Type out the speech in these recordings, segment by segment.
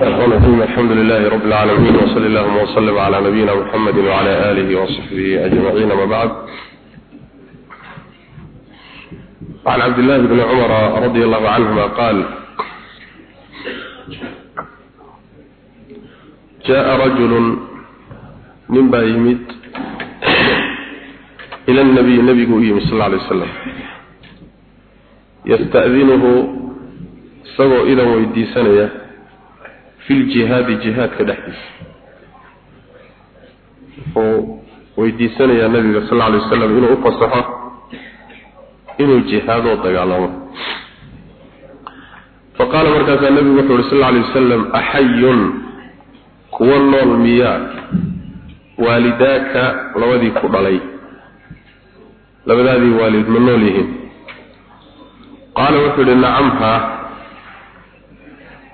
الرحيم. الحمد لله رب العالمين وصلى اللهم وسلم على نبينا محمد وعلى آله وصحبه أجمعين. ما بعد عن عبد الله بن عمر رضي الله عنهما قال جاء رجل من بايمد إلى النبي النبي قويم صلى الله عليه وسلم يستأذنه سوى إلى ويدي سنة. Fi ljihaadi jihaadka dhexdiisa. Wuxuu weydiisanayaa nabiga sal alay wasalam inuu u fasaxo inuu jihaadoo dagaalamo. Faqaala markaasaa nabigu wuxuu uhi sal alay wasalam axayun kuwa nool miyaa waalidaaka labadii ku dhalay. Labadaadii waalid ma nool yihiin. Qaala wuxuu yihi nacamha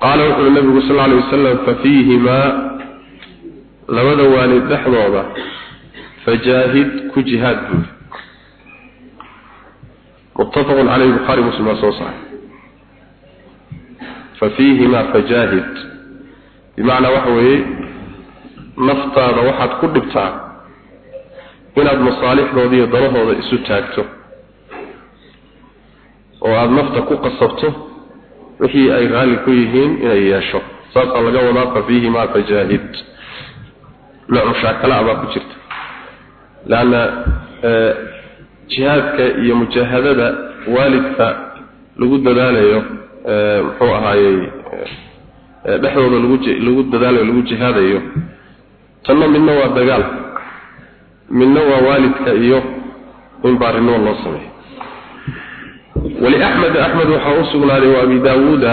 qaala wuxuuhi nabigu sal alay wasalam fafiihimaa labada waalid dhexdooda fajaahid ku jihaad buuri muttafaqun caleyhi bukhaari muslim baa soo saaray. Fafiihimaa fajaahid. Bimacnaa waxa weeye naftaada waxaad ku dhibtaa inaad masaalixdooda iyo danahooda isu taagto oo aada nafta ku qasabto wixii ay raali ku yihiin inay yeesho. Saasaa laga wadaa fa fiihimaa fajaahid nooc mushaakala baa ku jirta. Leanna jihaadka iyo mujaahadada waalidka lagu dadaalayo muxuu ahaayey dhexdooda lagu dadaalayo lagu jihaadayo tanna midna waa dagaal. Midna waa waalidka iyo in baarinimo loo sameeyo ولأحمد أحمد وحاوسنا وأبي داود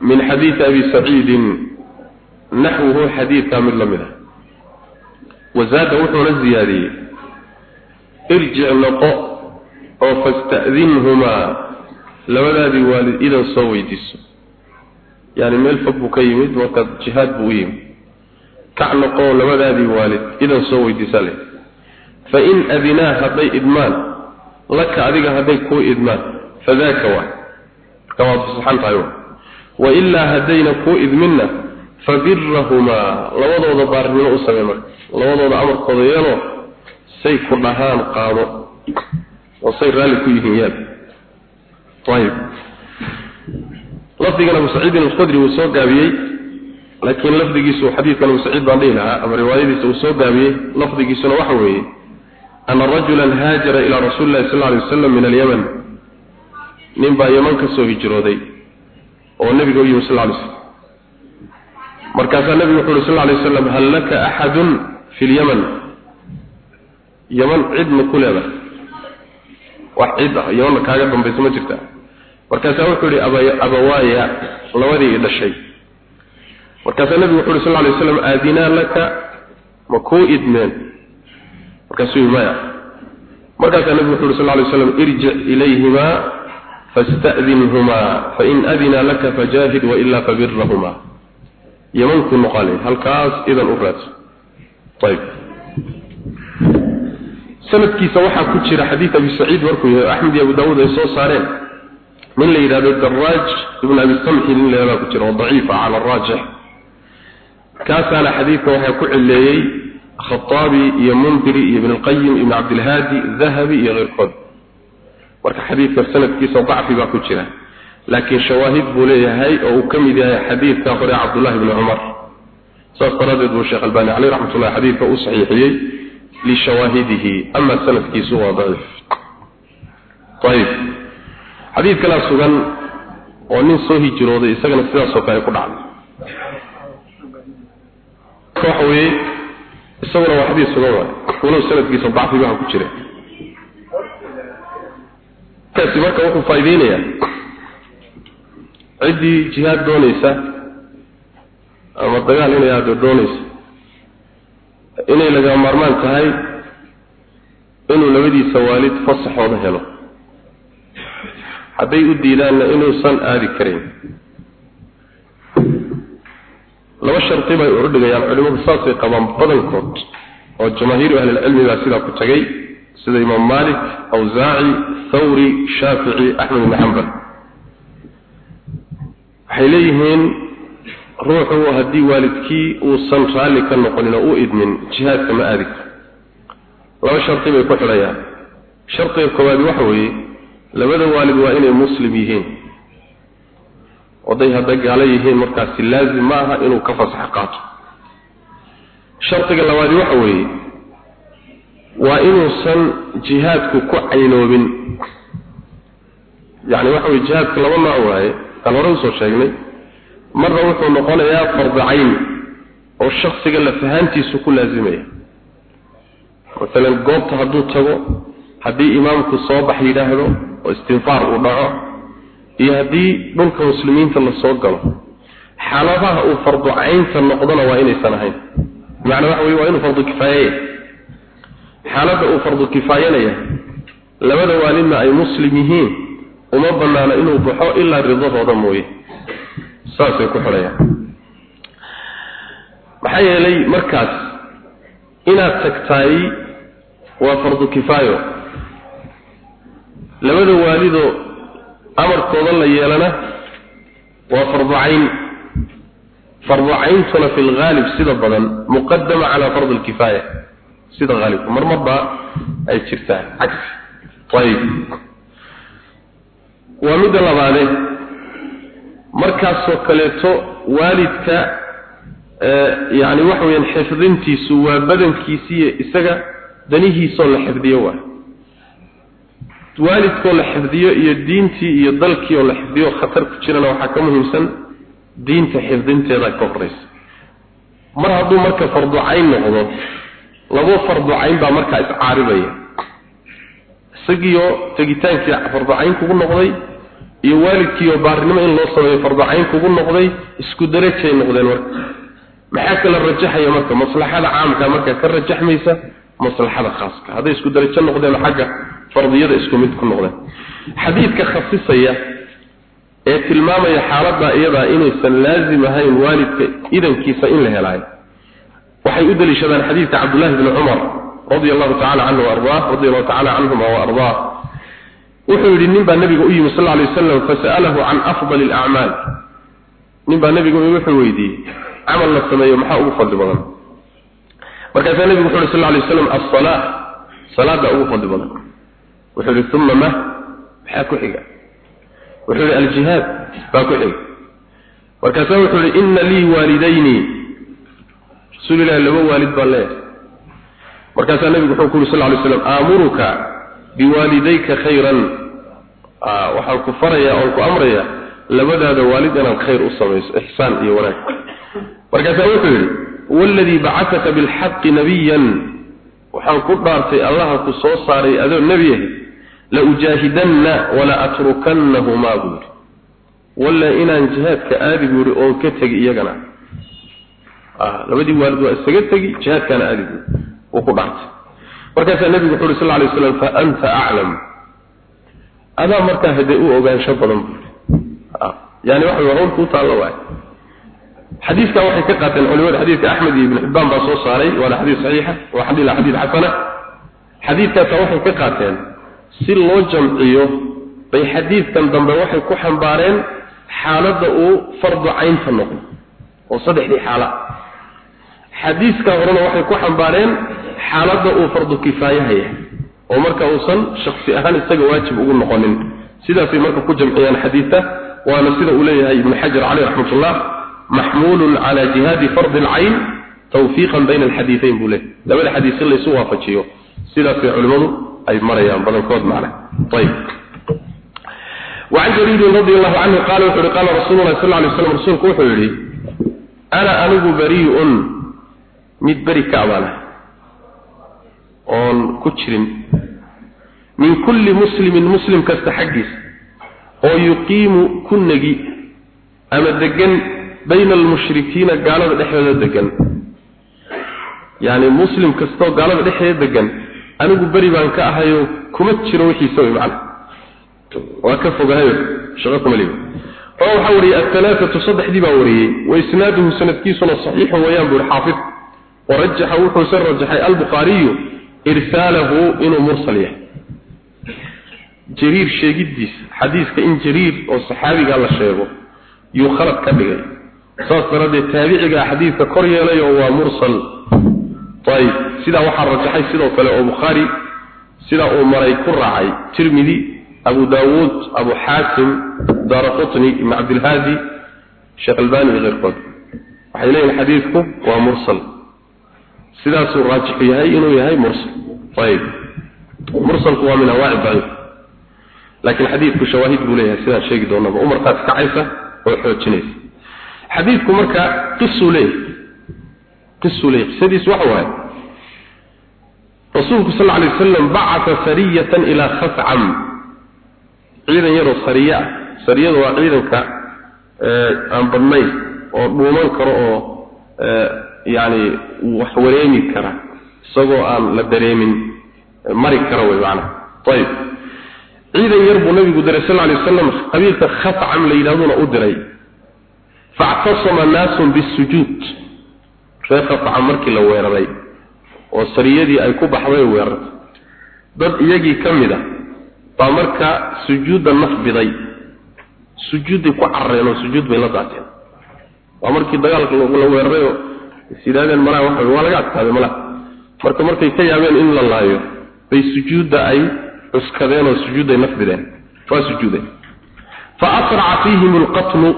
من حديث أبي سعيد نحوه حديث كامل منه وزاد وحونا الزيادية ارجع لقاء أو فاستأذنهما لولا ذي والد إذا صويتس يعني ميل فبك يمد وقد جهاد بويم كعنقو لولا ذي والد إذا صويتس له فإن أذناه هذي إدمان laka adiga hadday kuu idmaan. Fadaaka waa marka waad fasaxan tahay wa. Ilaa haddayna kuu idminna fabirahumaa labadooda baarnimo u samey marka. Labadooda amarkooda yeelo say ku dhahaan qaado. Oo say raalli ku yihiin yaal. Ayib. Lafdigan abu saciidin alkhudri uu soo gaabiyey laakiin lafdigiisu xadiidkan abu saciid baan dhihi lahaa ama riwaayadiisa uu soo gaabiyey lafdigiisuna waxa weeye ana rajulan haajara ilaa rasuuli lahi sal alay wasalam min alyaman nin baa yaman ka soo hijrooday oo nebiga u yimi sal lay slam markaasaa nebigu wuxu uhi sal alay waslam hal laka axadun fi lyaman yaman cid ma ku leedahay wax cid ah yamanna kaaga dambaysa ma jirtaa markaasaa wuxuu yihi aba abawaaya labadii i dhashay markaasaa nebigu wuxu uhi sal lay waslam aadinaa laka ma kuu idmeen markaasuu maya. Markaasaa nabigu wuxu uri sal lay slam irjic ilayhimaa fasta'dinhumaa fain adina laka fajaahid wailaa fabirahumaa yamankuu noqale halkaas idan u raadso. Ayb sanadkiisa waxaa ku jira xadiid abi saciid markuu yahay axmed iyo abu daawuud ay soo saareen. Nin la yidhahdo daraaj ibn abi samxi nin la yidhahdaa ku jira oo daciifa cala araajix kaasaana xadiidka waxaa ku cileeyey khaaabi iyo mundiri iyo ibn lqayim ibn cabdilhaadi dahabi iyo keyrkood. Marka xadiidka sanadkiisa dacfi baa ku jira. Laakiin shawaahid buu leeyahay oo uu ka mid yahay xadiidka hore cabdullahi ibni cumar saas daraadeed buu sheekh albaani caleyh raxmat ullahi xadiidka u saxiixiyey lishawaahidihi ama sanadkiisu waa daciif ayib xadiid kalaa sugan oo nin soo hijirooday isagana sidaasoo kale ku dhacday isaguna waa xadiis sugan waay. Walow sanadkiisa dacfi baa ku jira. Kaasi marka wuxuu faa'iideynayaa. Ciddii jihaad doonaysa ama dagaal inay aado doonaysa inay laga maarmaan tahay inuu labadiisa waalid fasaxooda helo. Hadday u diidaanna inuusan aadi karayn laba sharti bay u dhigayaan culimadu saasay qabaan badankood oo jamaahiiru ahlilcilmi baa sidaa ku tagay sida imaam malik awsaaci thawri shaafici axmed ibni xambal waxay leeyihiin ruuxu haddii waalidkii uusan raalli ka noqonin oo u idmin jihaadka ma aadi karo. Laba shardi bay ku xidhayaan. Shardiga koowaad waxa weeye labada waalid waa inay muslim yihiin oday hadday gaalo yihiin markaasi laazim ma aha inuu ka fasax qaato. Shardiga labaadi waxa weeye waa inuusan jihaadku ku caynoobin. Yacni waxa weye jihaadka laba nooc waaye kaan hore u soo sheegnay. Marna wuxuu noqonayaa fardi cayn oo shaksiga lafahaantiisu ku laazimaya. Masalan goobta hadduu tago haddii imaamku soo bax yidhaahdo oo istinfaar uu dhaco iyo haddii dhulka muslimiinta la soo galo xaaladaha uu fardu caynta noqdona waa inaysan ahayn. Macnaa waxa weye waa inuu fardu kifaayaya xaaladda uu fardu kifaayanaya labada waalidna ay muslim yihiin uma banaano inuu baxo ilaa ridahooda mooye. Saasay ku xidhayaan. Maxaa yeelay markaas inaad tagtaay waa fardu kifaayo. Labada waalidoo amarkooda la yeelana waa fardu cayn. Fi lghaalib sida badan muqadama calaa fardi lkifaaya sida haalibka marmar baa ay jirtaa cagsi ayib waa midda labaade. Markaasoo kaleeto waalidka yani waxa weyaan xifdintiisu waa badankiisiiyo isaga danihiisoo la xifdiyo waa waalidkoo la xifdiyo iyo diintii iyo dalkii oo la xifdiyo khatar ku jirana waxaa ka muhiimsan diinta xifdinteeda ka horeysa. Mar hadduu marka fardu cayn noqdo labo fardu cayn baa markaa iscaaribaya isagiioo tegitaankii fardu cayn kugu noqday iyo waalidkiioo baarinimo in loo sameeyo fardu cayn kugu noqday isku darajay noqdeen marka. Maxaa kala rajaxaya marka? Maslaxada caamka marka ka rajaxmaysa maslaxada khaaska. Hadday isku darajo noqdeen xagga fardiyada isku mid ku noqdeen. Xadiidka khasisaya ee tilmaamaya xaaladda iyadaa inaysan laazim ahayn waalidka idankiisa in la helaayo waxay u daliishadaan xadiidka cabdullahi bni cumar radia allahu tacala canhu waardaa radia allahu tacala canhuma waardaa wuxuu yidhi nin baa nabiga u yimi sal alay wasalam fasa'alahu can afdali alacmaal nin baa nabiga wuxuu weydiiyey camal la sameeyo maxaa ugu fadli badan? Markaasaa nabigu wuxu uhi sal lay waslam alsalaa salaada ugu fadli badan wuxuu yihi uma ma? Maxaa ku xiga? Wuxuu yihi aljihaad baa ku xiga. Markaasaa wuxuu yihi ina lii waalidayni. Rasuulilahi laba waalid baan leeyahay markaasaa nabigu wuxuu ku yuri sal lay slam aamuruka biwaalidayka khayran. Waxaan ku farayaa oon ku amrayaa labadaada waalid inaad khayr u samayso ixsaan iyo wanaag. Markaasaa wuxuu yidhi waladii bacataka bilxaqi nabiyan waxaan ku dhaartay allaha ku soo saaray adoo nebi yahay la ujaahidanna wala atrukannahumaa buu yidhi walla inaan jihaadka aadi buu yidhi oon ka tegi iyagana labadii waalid waa isaga tegi jihaadkaana aadi buu wuu ku dhaartay markaasaa nebigu wuxu uhi sal ly slam fa anta aclam adaa markaa hadee u ogaansho badan buu yidhi yani waxa hawl kuu taallo waay xadiiskan waxay ka qaateen culimada xadiidka axmed iyo ibn xibbaan baa soo saaray waana xadiis saxiixa waa xadiis xadiis xasana xadiidkaasa waxay ka qaateen si loo jamciyo bay xadiidkan dambe waxay ku xambaareen xaaladda uu fardu caynta noqdo oo saddexdii xaala. Xadiiska horena waxay ku xambaareen xaaladda uu fardu kifaayaha yahay oo marka uusan shaksi ahaan isaga waajib ugu noqonin. Sidaasay marka ku jamciyaan xadiidka waana sida uu leeyahay ibnu xajar caleyh raxmatullah maxmuulun cala jihaadi fardi alcayn tawfiiqan bayna alxadiidayn buu leeyahy labada xadiis in laysu waafajiyo. Sidaasay culimmadu ay marayaan badankood macna ayib وعن جرير رضي الله عنه قال وحر قال رسول الله صلى الله عليه وسلم رسولك وحر أنا أنه بريء مد بري كعبانة أون كتشر من كل مسلم مسلم كاستحقس oo yuqiimu ku negi ama degan bayna almushrikiina gaalada dhexdooda degan yani muslim kastoo gaalada dhexdeeda degan anigu beri baan ka ahayo kuma jiro wixiisa way macna. Waa ka fogahayo shaqo kuma ligo. Oo waxaa wariyey athalaatatu saddexdii baa wariyey wa isnaaduhu sanadkiisuna saxiixun wayaan buu xaafid. Wuxuuse rajaxay albukhaariyu irsaalahu inuu mursal yahay. Jariir sheegiddiisa xadiiska in jariir oo saxaabiga la sheego yuu khalad ka dhigay. Saas daraaddeed taabiciga xadiidka kor yeelay oo waa sidaa waxaa rajaxay sidoo kale oo bukhaari sidaa uu maray ku raacay tirmidi abu daawuud abu xaakim daara qutni ibn cabdilhaadi sheekh albani iyo keyrkood waxay leeyihiin xadiidku waa mursal. Sidaasuu raajixu yahay inuu yahay mursal. Ayib. Mursalku waa min anwaaci daciif. Laakiin xadiidku shawaahid buu leeyahay sidaan sheegi doonaba. Umarkaas kacaysa oo xoojinaysa. Xadiidku marka qisuu leeyahay. Qisuu leeyahay. Qisadiisu waxa waaye rasuulku sal lla alay wasalam bacata sariyatan ilaa khascam ciidan yaroo sariye ah sariyadu waa ciidanka aan badnayn oo dhuuman karo oo yacni wax wareemi kara isagoo aan la dareemin mari kara wey macnaha ayib ciidan yar buu nabigu diray sal lla alay wasalam qabiilka khascam la yidhahduna u diray. Factasama naasun bisujuud reer khascam markii la weeraray oo sariyadii ay ku baxday weerartay dad iyagii ka mid a baa marka sujuudda naf biday. Sujuudday ku carareen oo sujuud bay la daateen. Waa markii dagaalka la weeraray oo is yidhahdeen malaha waxa waa laga adkaaday malaha. Marka markay ka yaabeen in la laayo bay sujuudda ay cuskadeen oo sujuudday naf bideen. Waa sujuudeen fa asraca fiihim alqatlu.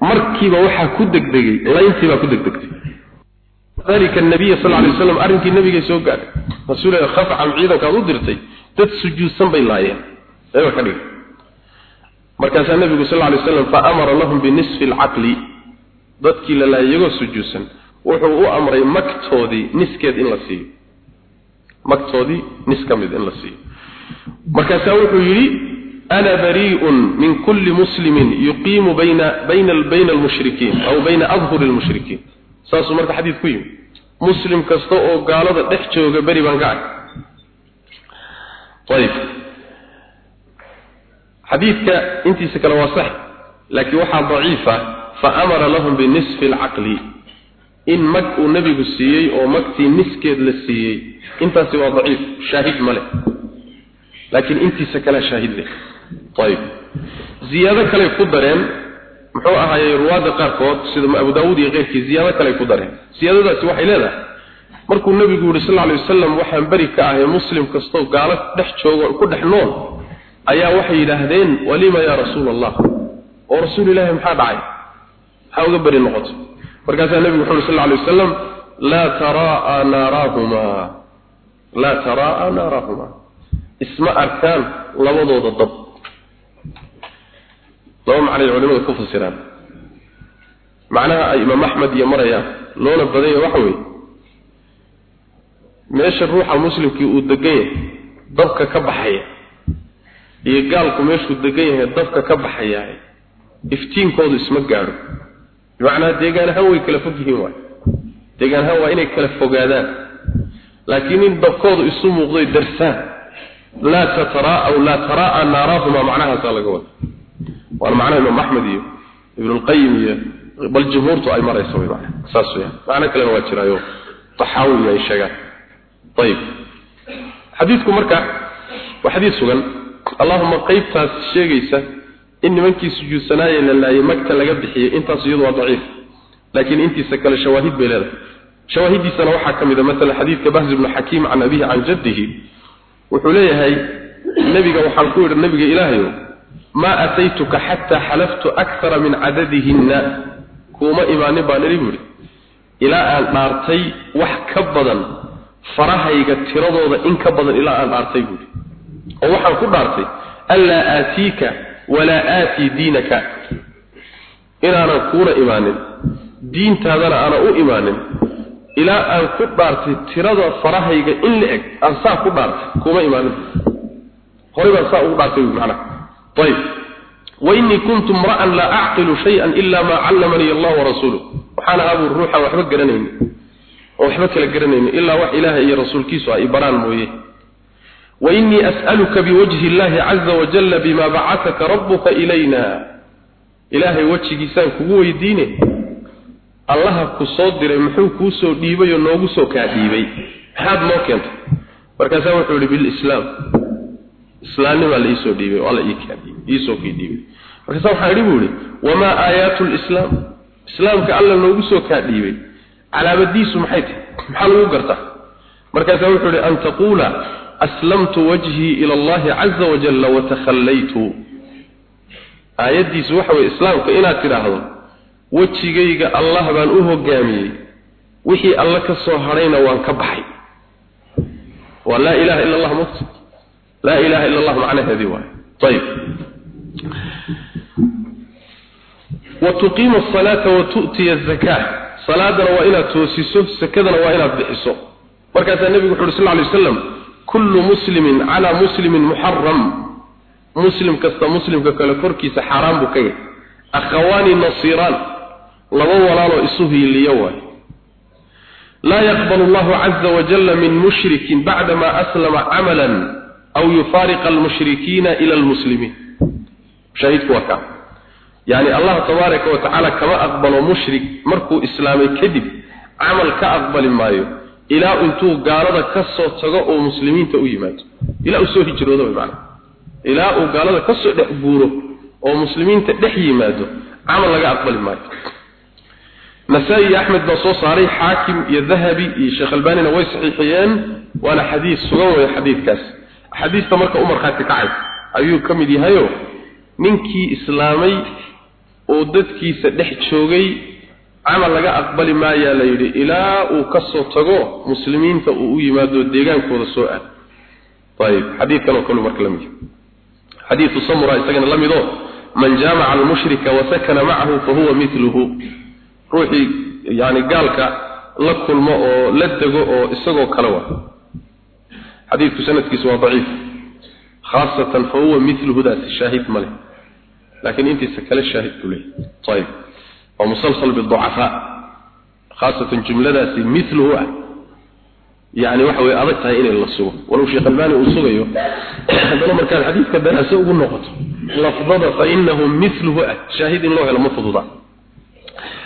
Markiiba waxaa ku degdegay layntii baa ku degdegtay dalika nabiy sallallahu alayhi wasallam arrinkii nabiga soo gaaray rasuulka khaf'am ciidanka u dirtay dad sujuudsan bay laayeen. Ayuu ka dhigay. Markaas nabigu sallallahu alayhi wasallam fa amara lahum bi nisfi dadkii la laayay sujuudsan wuxuu u amray maktoodii niskeed in la siiyo. Maktoodii nis ka mid in la siiyo. Markaas wuxuu yiri ana bari'un min kulli muslimin yuqimu bayna bayna bayna al-mushrikin aw bayna adhhur al-mushrikin saasuu marka xadiid ku yimi muslim kasta oo gaalada dhex jooga beri baan ka ark ayib xadiidka intiisa kale waa sax laakiin waxaa daciifa fa amara lahum binisfi alcaqli in mag uu nebigu siiyey oo magtii niskeed la siiyey. Intaasi waa daciif shaahid ma leh. Laakiin intiisa kale shaahid leh. Ayib ziyaado kale ku dareen muxuu ahaayey ruwaada qaarkood sida abu daawuud iyo keyrkii ziyaado kale ku dareen. Ziyaadadaasi waxay leedahay markuu nebigu yidhi sal alay wasalam waxaan beri ka ahay muslim kastoo gaalo dhex joogo ku dhex nool. Ayaa waxay yidhaahdeen walima yaa rasuula allah oo rasuul ilaahi maxaa dhacay? Maxaa uga beri noqotay? Markaasaa nebigu wuxu uhi sal alay wasalam laa taraa'a naaraahumaa. Laa taraa'a naaraahumaa. Isma arkaan labadooda dab laba macnay culimadu ku fasiraan. Macnaha ay imaam axmed iyo marayaan loona badan yahay waxa weeye meesha ruuxa muslimkii uu degan yahay dabka ka baxaya iyo gaalku meeshuu degan yahay dabka ka baxayahay iftiinkoodu isma gaadho. Bimacnaa deegaan ahaan way kala fog yihiin waay. Deegaan ahaan waa inay kala fogaadaan. Laakiin in dabkoodu isu muuqdoy darsaan laa tataraa'a laa taraa'a naaraahuma macnahaasaa laga wada waana macnaha imaam axmed iyo ibn lqayim iyo bal jumhuurtu ay marayso way macna saas weeyaan. Macno kalena waa jiraayo taxaawi ay sheegaan. Ayib. Xadiidku marka waa xadiid sugan. Allahuma qaybtaas sheegaysa in nimankii sujuudsanaayee la laayay magta laga bixiyey intaas iyadu waa daciif. Laakiin intiisa kale shawaahid bay leedahay. Shawaahidiisana waxaa ka mid a maala xadiidka bahz ibnu xakiim can abihi can jaddihi wuxuu leeyahay nebiga waxaan ku yidhi nebiga ilaahayo maa ataytuka xataa xalaftu akara min cadadihinna kuuma imaanin baan idhi buuhi ilaa aan dhaartay wax ka badan farahayga tiradooda in ka badan ilaa aan dhaartay buuhi oo waxaan ku dhaartay anlaa aatiika walaa aatii diinaka. Inaanan kuuna imaanin diintaadana aanan u imaanin. Ilaa aan ku dhaartay tirada farahayga in la eg aan saa ku dhaartay kuuma imaanin. Horey ayib wainii kuntu imra'an laa acqilu shay-an ila maa callamanii allah warasuuluh waxaan ahaa buu ruuxan waxba garanayni oo waxba kala garanayni ilaa wax ilaahay iyo rasuulkiisu ay baraan mooye. Wainii as'aluka biwajhi illahi caza wajalla bima bacataka rabbuka ilayna. Ilaahay wejigiisaan kugu weydiine allaha ku soo diray muxuu kuu soo dhiibay oo noogu soo kaa dhiibay maxaad noo keentay? Markaasaa wuxuu yihi bilislaam islaamnimaa la iisoo dhiibay oo alla iisoo kii dhiibay markaasaa waxaan idhi buu ihi wamaa aayaatu lislaam? Islaamka alla noogu soo kaa dhiibay calaamadiisu maxay tahay? Maxaa lagu gartaa? Markaasaa wuxuu ihi an taquula aslamtu wajhii ila allahi caza wajalla watakhallaytu aayaddiisu waxa weye islaamka inaad tidhaahdo wejigayga allah baan u hogaamiyey wixii alla ka soo hadhayna waan ka baxay. Waa laa ilaha ila allah mut laa ilaha illa allah macnaheedii waay. Ayib watuqiimu asalaata wa tu'tiya azakaa salaadana waa inaad toosiso sakadana waa inaad bixiso. Markaasaa nebigu wuxu uhi sal lay waslam kullu muslimin calaa muslimin muxaram muslim kasta muslimka kale korkiisa xaaraam buu ka yahay akhawaani nasiiraan. Laba walaaloo isu hiiliyo waay. Laa yaqbal allahu caza wajalla min mushrikin bacdama aslama camalan aw yufaariq almushrikiina ila almuslimiin shaahidku waa kaa yacni allah tabaaraka wa tacaala kama aqbalo mushrik markuu islaamay kadib camal ka aqbali maayo ilaa intuu gaalada ka soo tago oo muslimiinta u yimaado ilaa uu soo hijrooda way macana ilaa uu gaalada ka soo dhex guuro oo muslimiinta dhex yimaado camal laga aqbali maayo nasaa-i iyo axmed baa soo saaray xaakim iyo dahabi iyo sheekh albaanina way saxiixiyeen waana xadiis sugan weeye xadiidkaas axaadiista marka u markhaati kacay ayuu ka mid yahayo ninkii islaamay oo dadkiisa dhex joogay camal laga aqbali maayaa la yidhi ilaa uu ka soo tago muslimiinta uu u yimaado deegaankooda soo aad. Ayib xadiidkanoo kalu marka la mid yahay. Xadiidu samura isagana la midoo man jaamaca almushrika wasakana macahu fahuwa miluhu ruuxii yani gaalka la kulmo oo la dego oo isagoo kale wa xadiidku sanadkiisu waa daciif khaasatan fa huwa miluhudaasi shaahid ma leh laakiin intiisa kale shaahidku leeyahy ayib waa musalsal biducafaa khaasatan jumladaasi miluhu ah. Yani waxa way adag tahay inay la sugo. Walow sheekh albaani uu sugayo haddana markaad xadiidka daraase ugu noqoto lafdada fa inahu miluhu ah shaahid in loo helo ma fududa.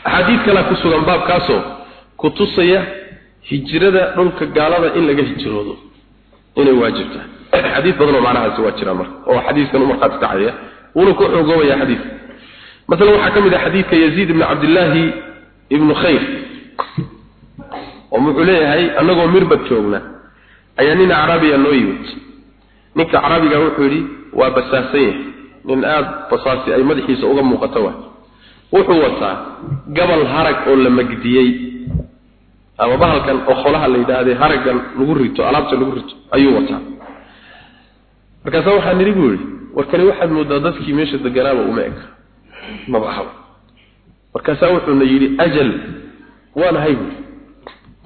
Axaadiid kalea ku sugan baabkaasoo kutusaya hijrada dhulka gaalada in laga hijroodo inay waajib tahay. Xadiis badan oo macnahaasi waa jiraan marka oo xadiiskan u markhaati kacaya wuuna ku xoogoobayaa xadiiska masalan waxaa ka mid a xadiidka yaziid ibni cabdillaahi ibnu khayr oo wuxuu leeyahay annagoo mirbad joogna ayaa nin carabiya noo yimid. Ninka acraabiga wuxuu yidhi waa basaasan yahay nin aada basaasi ay madaxiisa uga muuqato wa wuxuu wataa gabal harag oo la magdiyey ama bahalkan oqolaha la yidhaahda haragan lagu rito alaabta lagu rito ayuu wataa. Markaasa waxaa nidhi buu yihi warkani waxaad moodaa dadkii meesha deganaaba uma eka maba ahaba markaasaa wuxuuna yidhi ajal waan ahay buui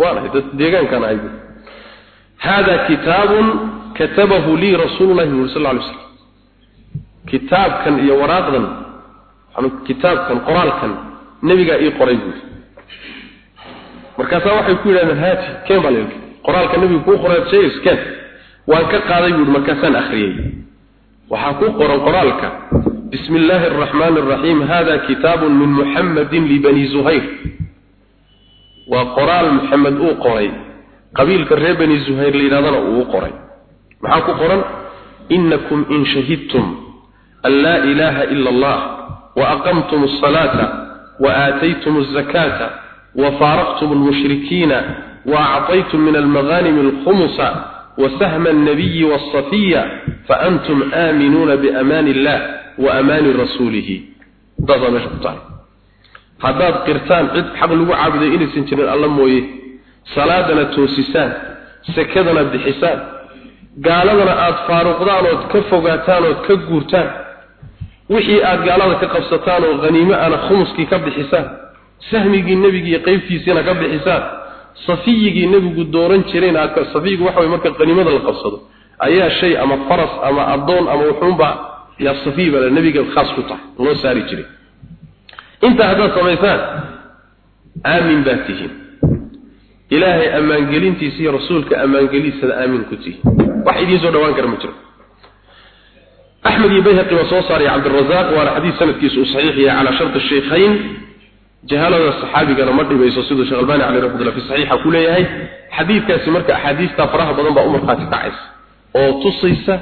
waan dad deegaankaan ahay buui haada kitaabun katabahu lii rasuululahi buri sal lay slam kitaabkan iyo waraaqdan kitaabkan qoraalkan nebigaa ii qoray buui markaasaa waxay ku yidhahdeen haati keen baa la qoraalka nebigu kuu qoray sheegays keen waan ka qaaday buuri markaasaan akhriyey waxaa ku qoran qoraalka bismi illaahi araxmaani araxiim hada kitaabun min muxammadin libani zuhayr. Waa qoraal maxamed uu qoray. Qabiilka reer bani zuhayr la yidhahdana uu qoray. Maxaa ku qoran? Inakum in shahidtum an laa ilaaha ila allah waaqamtum asalaata waaataytum azakaata wafaaraqtum almushrikiina waacطaytum min almaghanimi alkhumusa وسهم النبي والصفية فأنتم آمنون بأمان الله وأمان رسوله ضغط مشقطان هذا قرتان عد حق لغو عابد إلي سنجرين الله مويه صلاة توسيسان سكدنا بحسان قالنا آد فاروقدان وتكفوقاتان وتكقورتان وحي آد قالنا كقفصتان وغنيمة أنا خمسكي كبد sahmigii nebigiiyo qaybtiisiina ka bixisaan safiyigii nebigu dooran jireen safiyigu waxa way marka qaniimada la qabsado ayaa shay ama faras ama addoon ama wuxuunba yaa safiy baa nebiga khaas ku tahay loo saari jiray. Intaa haddaad samaysaan aamin baa tihiin. Ilaahay ammaangelintiisa iyo rasuulka ammaangeliisana aamin ku tihiin. Wax idiin soo dhawaan kara ma jiro. Axmed iyo bayhaqi waa soo saaray cabdirazaaq waana xadiis sanadkiisu uu saxiix yahay calaa sharti shaykhayn jahalada saxaabigana ma dhibayso siduu sheekh albani caleyh raxmatullah fi saxiixa ku leeyahay xadiidkaasi marka axaadiista faraha badan baa u markhaati kacaysa oo tusaysa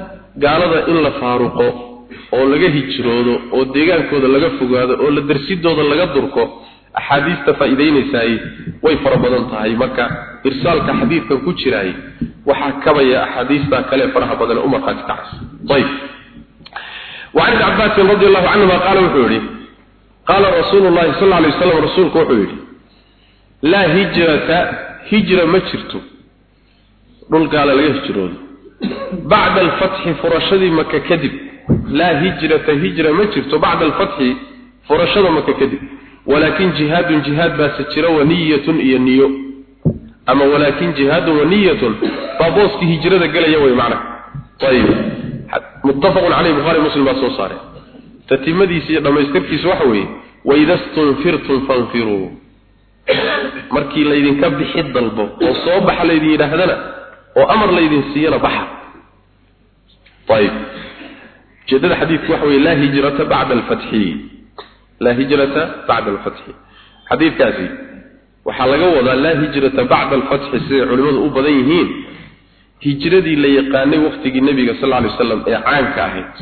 gaalada in la faaruqo oo laga hijroodo oo deegaankooda laga fogaado oo la darsidooda laga durko axaadiista faa'iideynaysaay way fara badan tahay marka irsaalka xadiidkan ku jiraay waxaa kabaya axaadiista kale faraha badan u markhaati kacaysa ayib وعن ابن عباس رضي الله عنهما قال وحوري qaala rasuulu llahi sal lla alay waslam rasuulku wuxuu yidhi laa hijrata hijra ma jirto. Dhulgaala laga hijroodo. Bacda alfatxi furashadii maka kadib. Laa hijrata hijra ma jirto. Bacda alfatxi furashada maka kadib. Walaakin jihaadun jihaad baase jira waniyatun iyo niyo. Ama walaakin jihaadun waniyatun baa booskii hijrada gelaya way macna. Ayib. Muttafaqun caleyh buhari muslim baa soo saare tatimadiisa iyo dhamaystirkiisa waxa weeye waida stunfirtum fanfiruu. Markii laydinka bixi dalbo oo soo baxa laydin yidhaahdana oo amar laydin siiyana baxa. Ayib. Ujeedada xadiidku waxa weye laa hijrata bacda alfatxi laa hijrata bacda alfatxi xadiidkaasi waxaa laga wadaa laa hijrata bacda alfatxi siday culimmadu u badan yihiin hijradii la yaqaanay waqtigii nebiga sal lla alay waslam ee caanka ahayd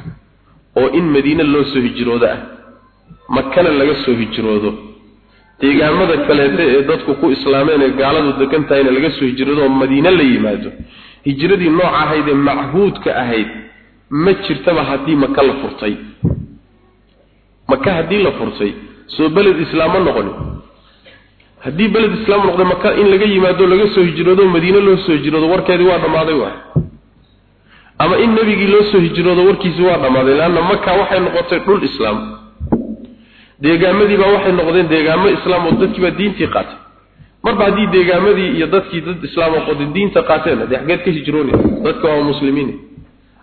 oo in madiine loo soo hijroodo ah makana laga soo hijroodo. Deegaamada kaleete ee dadku ku islaameen ee gaaladu degan tahayna laga soo hijrado oo madiine la yimaado hijradii nooc ahayd ee machuudka ahayd ma jirtaba haddii maka la furtay. Maka haddii la furtay soo beled islaam ma noqonin haddii beled islaam noqday maka in laga yimaado laga soo hijroodo madiine loo soo hijroodo warkeedii waa dhammaaday waay ama in nebigii loo soo hijroodo warkiisi waa dhammaaday leanna maka waxay noqotay dhul islaam. Deegaamadii baa waxay noqdeen deegaamo islaam oo dadkii baa diintii qaatay. Marba haddii deegaamadii iyo dadkii dad islaam oo qoday diinta qaateen dee ka hijroonay dadka waa muslimiin.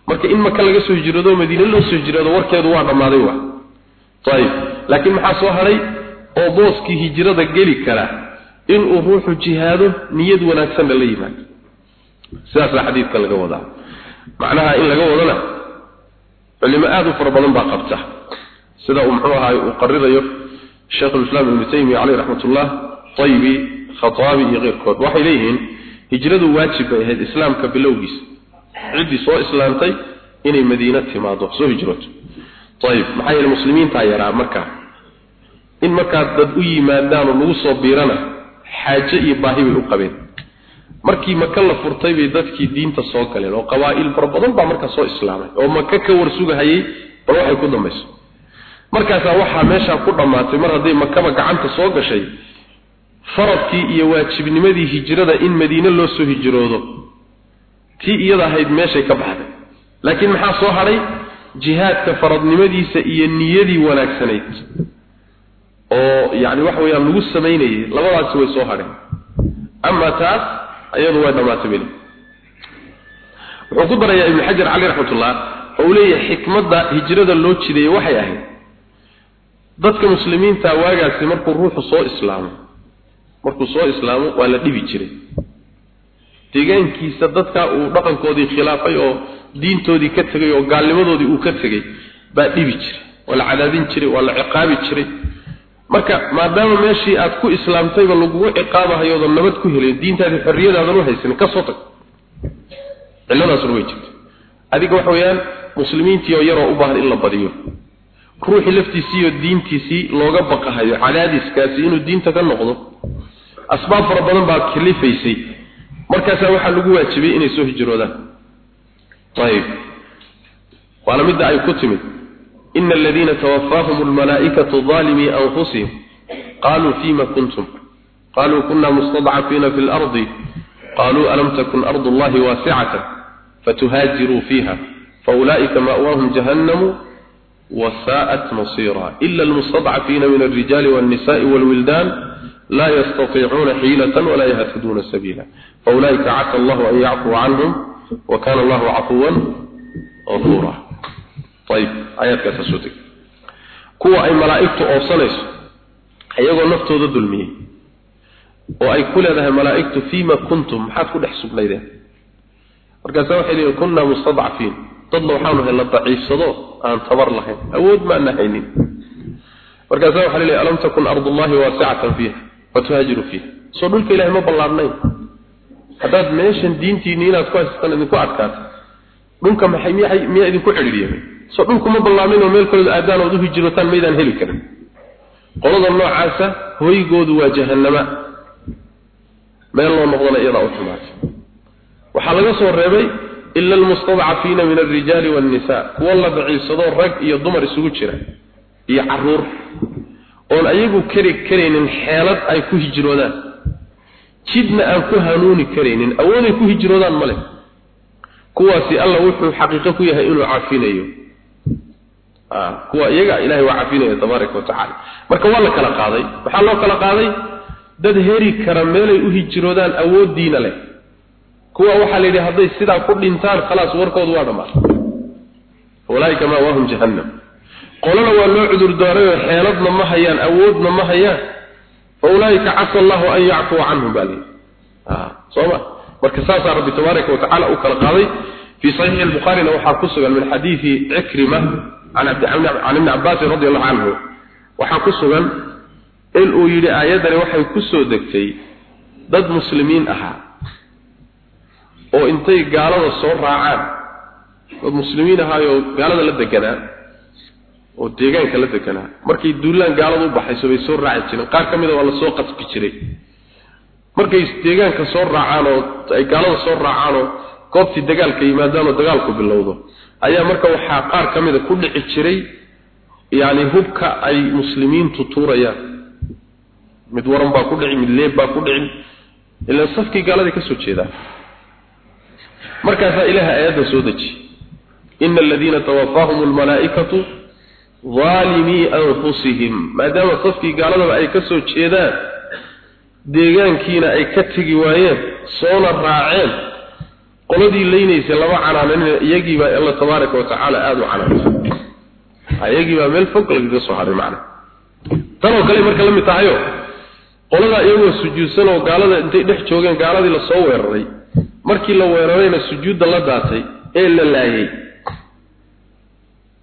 Marka in maka laga soo hijroodo madiine loo soo hijroodo warkeedu waa dhammaaday waa. Ayib laakiin maxaa soo haray? Oo booskii hijrada geli kara inuu ruuxu jihaado niyad wanaagsanna la yimaado. Sidaasaa xadiidka laga wadaa macnaha in laga wadana. Culimo aada u fara badan baa qabta. Sida uu muxuu ahaay uu qarirayo sheekhulislaam ibnu taymiya caleyh raxmatullah taybi khataabi iyo keyrkood waxay leeyihiin hijradu waajib bay ahayd islaamka bilowgiisa ciddii soo islaamtay inay madiina timaado soo hijrooto ayib maxaa yeele muslimiintaa yaraa markaa. In markaa dad u yimaadaan oo lagu soo biirana xaaje iyo baahi bay u qabeen markii maka la furtay bay dadkii diinta soo galeen oo qabaa'il fara badan baa markaa soo islaamay oo maka ka warsugahayay bal waxay ku dambayso markaasaa waxaa meeshaa ku dhammaatay mar hadday makaba gacanta soo gashay faradkii iyo waajibnimadii hijrada in madiine loo soo hijroodo tii iyada ahayd meeshay ka baxday. Laakiin maxaa soo hadhay jihaadka faradnimadiisa iyo niyadii wanaagsanayd oo yacni waxa weeyaan lagu samaynayay labadaasi way soo hadheen ama taas iyadu way dhammaatay beli wuxuu ku darayaa ibnu xajar cali raxmatullah oo uu leeyahay xikmadda hijrada loo jideeyey waxay ahayd. Dadka muslimiinta waagaasi markuu ruuxu soo islaamo markuu soo islaamo waa la dhibi jiray. Deegaankiisa dadka uu dhaqankoodii khilaafay oo diintoodii ka tegay oo gaalnimadoodii uu ka tegay baa dhibi jiray waa la cadaadin jiray waa la ciqaabi jiray marka maadaama meeshii aad ku islaamtayba lagugu ciqaabahayoodan nabad ku helay diintaadii xorriyadaadan u haysanin ka soo tag. Cilladaasuna way jirta. Adiga waxa weeyaan muslimiintii oo yaroo u baahan in la badiyo. Ruuxii laftiisii iyo diintiisii looga baqahayo cadaadiskaasi inuu diinta ka noqdo. Asbaab fara badan baa kalifaysay. Markaasaa waxaa lagu waajibay inay soo hijroodaan. Ayib waana midda ay ku timid ina aladiina tawafaahum almalaa'ikatu daalimii anfusihim qaluu fima kuntum qaluu kuna mustadcafiina fi lardi qaluu alam takun ardu allahi waasicatan fatuhaajiruu fiiha faulaa'ika ma'waahum jahannamu وساءت مصيرا إلا المستضعفين من الرجال والنساء والولدان لا يستطيعون حيلة ولا يهتدون سبيلا فأولئك عسى الله أن يعفو عنهم وكان الله عفوا غفورا ayb aayaadkaasaa soo tegay kuwa ay malaa'igtu oobsanayso iyagoo naftooda dulmiyey oo ay ku leedahay malaa'igtu fiima kuntum maxaad ku dhex sugnaydeen? Markaasa waxay leeyiin kunnaa mustadcafiin dadna waxaanu hay la daciifsado aan tabar lahayn. Awood maana haynin. Markaasaa waxa laleeyahy alam takun ardullahi waasicatan fiiha? Fatuhaajiru fiiha. Soo dhulka ilahay ma ballaarnayn. Haddaad meeshan diintiinni inaad ku haystaan idinku adkaata dhulka maxay miya miyaa idinku cidhiidhiyay? Soo dhulku ma ballaarnayn oo meel kaleod aadaan ood u hijrootaan maydaan heli karin. Qolada noocaasa hoygoodu waa jahannama. Meel loo noqdana iyadaa u timaatay waxaa laga soo reebay ila almustadcafiina min alrijaali waannisaa kuwa la daciifsadoo rag iyo dumar isugu jira iyo carruur. Oon ayagu kari karaynin xeelad ay ku hijroodaan. Jidna aan ku hanuuni karaynin awooday ku hijroodaan male kuwaasi alla wuxuu xaqiiqo ku yahay inuu cafinayo kuwa iyaga ilaahay waa cafinaya tabaaraka wa tacaala. Marka waa la kala qaaday maxaa loo kala qaaday dad heri kara meelay u hijroodaan awooddiina leh. Kuwa waxaa la yidhi hadday sidaa ku dhintaan khalaas warkoodu waa dhammaan. Ulaaika maawaahum jahannam. Qolana waa loo cudur daarayoo xeeladna ma hayaan awoodna ma hayaan. Fa ulaaika casa allahu an yacfuwa canhum baa layidhi sooma marka saasaa rabbi tabaaraka watacaala u kala qaaday. Fii saxiixi albukhaarina waxaa ku sugan min xadiidi cikrima can ibni cabbaasin radi allahu canhu waxaa ku sugan in uu yidhi aayaddani waxay ku soo degtay dad muslimiin ahaa oo intay gaalada soo raacaan. Dad muslimiin ahaayoo gaalada la deganaa oo deegaanka la deganaa. Markay duulaan gaalada u baxayso bay soo raaci jireen qaar ka mida waa la soo qasbi jiray. Markay deegaanka soo raacaan oo ay gaalada soo raacaan oo goobtii dagaalka yimaadaan oo dagaalku bilowdo ayaa marka waxaa qaar ka mida ku dhici jiray yacni hubka ay muslimiintu tuurayaan. Mid waran baa ku dhici mid leeb baa ku dhici ilaan safkii gaaladii ka soo jeedaa. Markaasaa ilaha aayadda soo deji. Ina aladiina tawafaahum almalaa'ikatu daalimii anfusihim. Maadaama safkii gaaladaba ay ka soo jeedaan deegaankiina ay ka tegi waayeen soona raaceen qoladii leynaysay lama canaananina iyagiibaa alla tabaaraka wa tacaala aada u canaantay iyagiibaa meel fog lagaga soo haray macna. Tanoo kale marka la mid tahayo qoladaa iyagoo sujuudsan oo gaalada intay dhex joogeen gaaladii la soo weeraray. Markii la weerarayna sujuudda la daatay ee la laayay.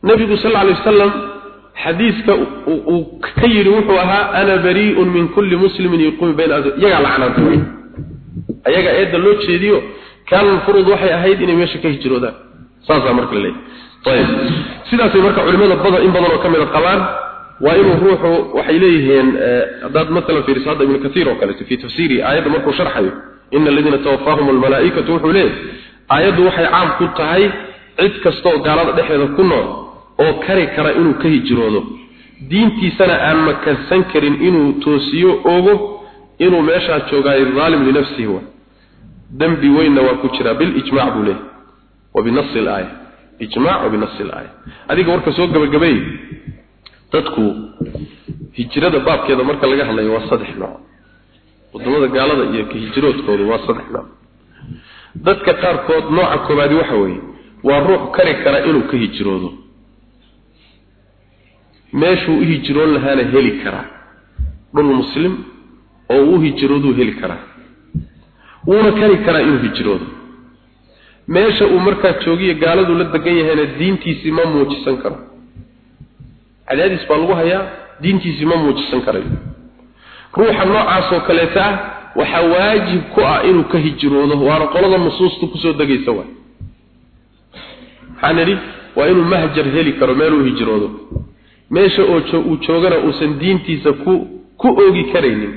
Nabigu sal alay wasalam xadiiska uu ka yidhi wuxuu ahaa ana barii'un min kulli muslimin yuqimu bayna iyagaa lacnaantay ayaga eedda loo jeediyo kaana furud waxay ahayd inay meesha ka hijroodaan saasaa marka la leeyahay. Ayib sidaasay marka culimada badan in badan oo ka mid a qabaan waa inuu ruuxu waxay leeyihiin haddaad matalan fiiriso hadda ibnu katiir oo kaleeto fii tafsiiri aayadda markuu sharxayo ina aladiina tawafaahum almalaa'ikatu wuxuu leeyahy aayaddu waxay caam ku tahay cid kastaoo gaalada dhexdeeda ku nool oo kari kara inuu ka hijroodo. Diintiisana aan makansan karin inuu toosiyo ogo inuu meeshaa joogaayo daalim linafsihi wa dembi weynna waa ku jiraa bilijmac buu leeyahy wa binasi alaaya ijmac wa binasi alaaya adiga warka soo gabagabeey dadku hijrada baabkeeda marka laga hadlayo waa saddex nooc. Wadamada gaalada iyo ka hijroodkoodu waa saddex nooc. Dadka qaarkood nooca koobaadi waxa weeye waa ruux kari kara inuu ka hijroodo. Meeshuu u hijroon lahaana heli karaa. Dhul muslim oo uu hijrooduu heli karaa wuuna kari karaa inuu hijroodo. Meesha uu markaa joogiyo gaaladu la degan yahayna diintiisii ma muujisan karo. Cadaadis baa lagu hayaa diintiisii ma muujisan karayo ruuxa noocaasoo kaleeta ah waxaa waajib ku ah inuu ka hijroodo. Waana qolada nusuusta ku soo degaysa waay. Maxaa nidhi waa inuu mahjar heli karo meeluu hijroodo. Meesha oo uu joogana uusan diintiisa ku ku oogi karaynin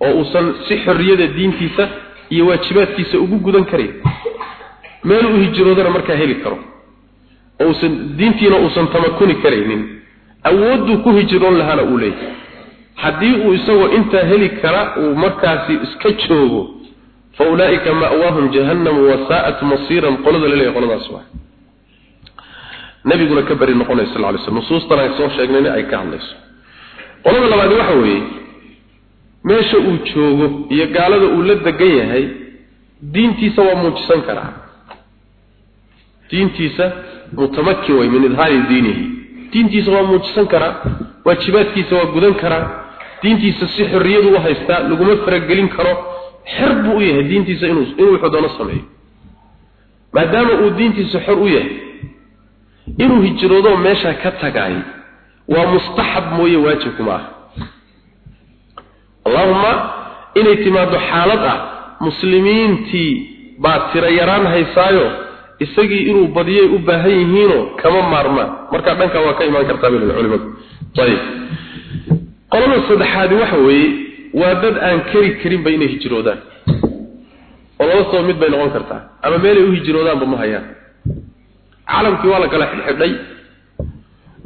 oo uusan si xorriyada diintiisa iyo waajibaadkiisa ugu gudan karayn meel uu hijroodana markaa heli karo. Uusan diintiina uusan tamakuni karaynin. Awoodduu ku hijroon lahaana uu leeyahay. Haddii uu isagoo intaa heli kara uu markaasi iska joogo fa ulaa'ika ma'waahum jahannamu wasaa'at masiiran qolada la leeyahay qoladaas waa. Nabiguna ka bari noqonay sal lay slam nusuustan ay soo sheegnayna ay ka hadlayso. Qolada labaadi waxa weeye meesha uu joogo iyo gaalada uu la degan yahay diintiisa waa muujisan karaa. Diintiisa mutamakin way min idhaari diinihi. Diintiisa waa muujisan karaa waajibaadkiisa waa gudan karaa. Diintiisa si xorriyadu u haystaa laguma faragelin karo. Xer buu u yahay diintiisa inuu inuu wuxuu doono sameeyo. Maadaama uu diintiisa xor u yahay inuu hijroodoo meesha ka tagaay waa mustaxab mooye waajib kuma ah allahumma inay timaado xaalad ah muslimiintii baa tiro yaraan haysaayo isagii inuu badiyay u baahan yihiinoo kama maarmaan marka dhanka waa ka imaan kartaa bil culimadu. Ayib. Qolada saddexaadi waxa weeye waa dad aan kari karinba inay hijroodaan. Oo laba sabab mid bay noqon kartaa. Ama meelay u hijroodaanba ma hayaan. Caalamkii waa la kala xidhxidhay.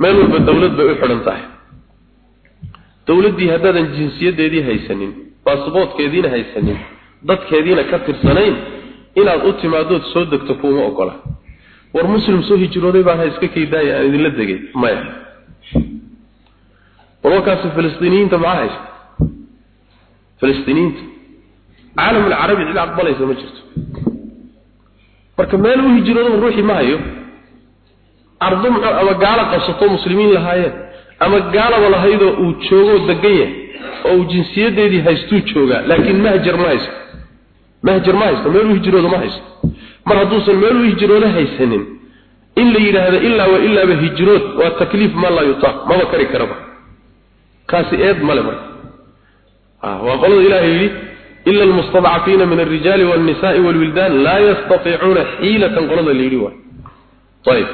Meel walba dawlad bay u xidhan tahay dawladdii haddaadan jinsiyadeedii haysanin baasboodkeediina haysanin dadkeediina ka tirsanayn inaad u timaadood soo degto kuuma ogola. War muslim soo hijrooday baan ha iska kaydaaya aan idinla degay maya. Warwarkaasi filistiiniyiinta maxaa haysta filistiiniyiinta. Caalamul carabi cid aqbalaysa ma jirto. Marka meel u hijroodaba ruuxii ma hayo. Ardo ama gaala qabsato muslimiin lahaayeen ama gaalaba lahaydoo uu joogoo degan yahay oo uu jinsiyadeedii haystuu joogaa laakiin mahjar ma haysto mahjar ma haysto meel u hijroodo ma haysto mar hadduusan meel u hijroodo haysanin in la yidhaahdo ilaa wa ilaaba hijrood waa takliif ma laa yutaa maba kari karaba. Kaasi eed male marka. Waa qolada ilaahay yidhi ila almustadcafiina min alrijaali walnisaai walwildaan laa yastatiicuuna xiilatan qolada la yidhi waay ayib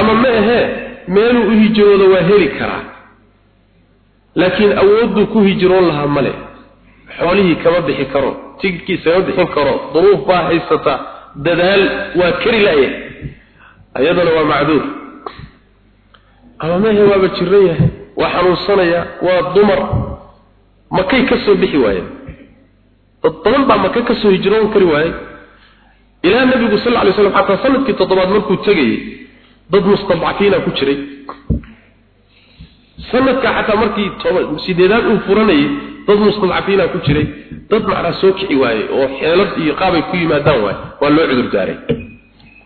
ama ma ahee meeluu u hijroodo waa heli karaa. Laakiin awoodduu ku hijroon lahaa male xoolihii kama bixi karo tigidhkiisa kama bixin karo duruuf baa haysata dadaal waa kari la'ya ayadana waa macduur. Ama mehe waaba jiran yahay waa xanuunsanaya waa dumar. Makay ka soo bixi waayeen. Dad badan baa maka ka soo hijroon kari waayey ilaa nabigu sal lla lay slam xataa sannadkii toddobaad markuu tegayey dad mustadcafiina ku jiray. Sanadka xataa markii sideedaad uu furanayay dad mustadcafiina ku jiray. Dad macnaa soo kici waayey oo xeelad iyo qaabay ku yimaadaan waay waa loo cudur daaray.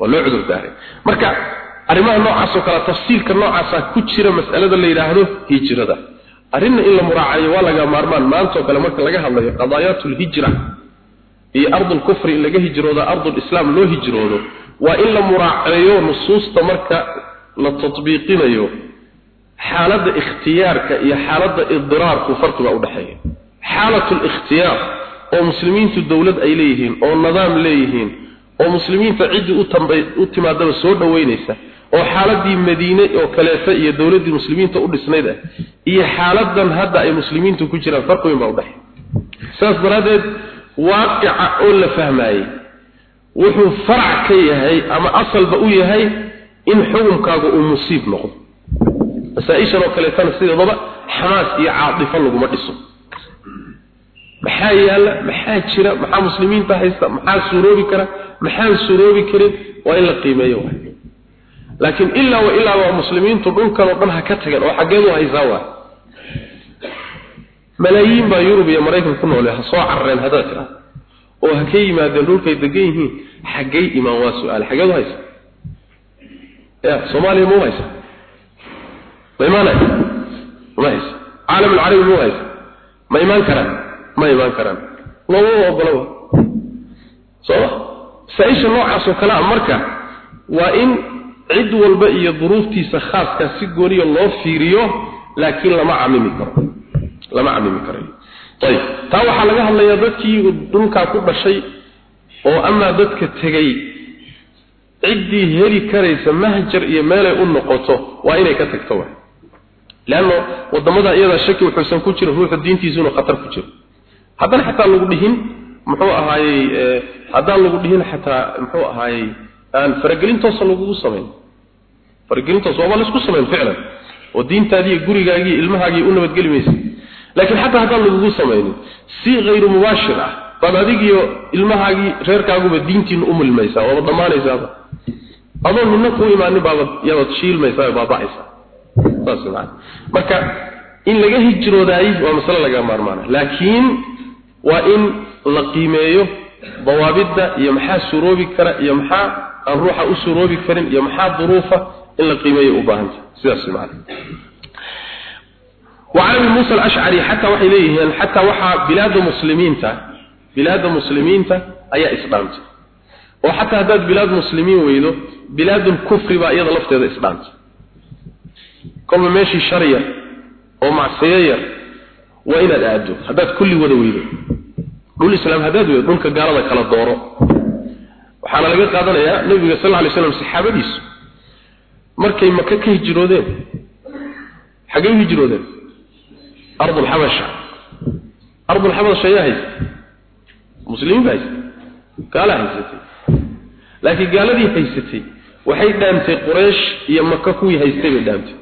Waa loo cudur daaray. Marka arrimaha noocaas oo kale tafsiilka noocaasa ku jira mas'alada la yidhaahdo hijrada arrinna in la muraacayo waa laga maarmaan. Maantoo kale marka laga hadlayo qadaayaat lhijra iyo ardulkufri in laga hijroodo ardulislaam loo hijroodo waa in la muraaceeyo nusuusta marka la tatbiiqinayo xaaladda ikhtiyaarka iyo xaaladda idiraarku farqiga udhexeeya xaalatu likhtiyaar oo muslimiintu dowlad ay leeyihiin oo nidaam leeyihiin oo muslimiinta ciddii u timaadaba soo dhoweynaysa oo xaaladii madiine oo kaleeta iyo dowladdii muslimiinta u dhisnayd ah iyo xaaladan hadda ay muslimiintu ku jiraan farqi weyn baa udhexeeya saas daraaddeed waaqica oo la fahmaayey wuxuu farac ka yahay ama asalba u yahay in xukunkaagu uu musiib noqdo. Masaa-ishan oo kaleetana sideedaba xamaas iyo caadifo laguma dhiso. Maxaa yaalla? Maxaa jira? Maxaa muslimiinta haysta? Maxaa suroobi kara? Maxaan suroobi karin? Waa in la qiimeeyo laakiin ilaa wa ilaa waa muslimiintu dhulkan oo dhan ha ka tagan oo xaggeedu haysaa waay. Malaayiin baa yurub iyo maraykan ku noole ha soo carareen haddaad tiraa oo ha ka yimaadeen dhulkay degan yihiin xaggay imaan waa su'aal xaggeedu haysa ya soomaaliya ma u haysa ma imaanay ma haysa caalam alcarabi ma u haysa ma imaan karaan? Ma imaan karaan. Loomama ogolaba sooma masaa-isha noocaas oo kale a marka waa in cid walba iyo duruuftiisa khaaska si gooniya loo fiiriyo laakiin lama camimi karo. Lama camimi karayo ayib taa waxaa laga hadlayaa dadkii dhulkaa ku dhashay oo amaa dadka tegay ciddii heli karaysa mahjar iyo meelay u noqoto waa inay ka tagto leanno waddamada iyadaa shaki wuxuusan ku jirin ruuxu diintiisuna khatar ku jiro haddana xataa lagu dhihin muxuu ahaayey haddaan lagu dhihin xataa muxuu ahaayey aan faragelin toosa lagugu samayn faragelin toos waaba la isku samayn ficlan oo diintaadiiyo gurigaagii ilmahaagii u nabadgeli maysa laakiin xataa haddaan lagugu samaynin si hayru mubaashir ah baad adigiyo ilmahaagii reerkaaguba diintiina u milmaysaa waaba dhammaanaysaaba adoo midna ku imaanin baabad yaabad shiilmaysaa baaba'aysaa saas maana marka in laga hijroodaayey waa masale laga maarmaana laakiin waa in la qiimeeyo dawaabidda iyo maxaa suroobi kara iyo maxaa aan ruuxa u suroobi karin iyo maxaa duruufa in la qiimeeyo u baahanta sidaas maana وعن ابي موسى الاشعري حتى waxay leeyihiin حتى waxa bilaada muslimiinta bilaadda muslimiinta ayaa isdhaantay oo xataa haddaad bilaad muslimiin weydo bilaadun kufri baa iyada lafteeda isdhaantay kolba meeshii shar yar oo macsiyo yar waa inaad aado. Haddaad kulli wada weydo. Dhul islaam haddaad weydo dhulka gaalada kala dooro. Waxaana laga qaadanayaa nebiga sal alla alay slam saxaabadiisu. Markay maka ka hijroodeen xaggay u hijroodeen? Ardulxabasha ardulxabasha yaa haysa muslimiin baa haysatay gaala haysatay. Laakiin gaaladii haysatay waxay dhaamtay quraysh iyo maka kuwii haystay bay dhaamtay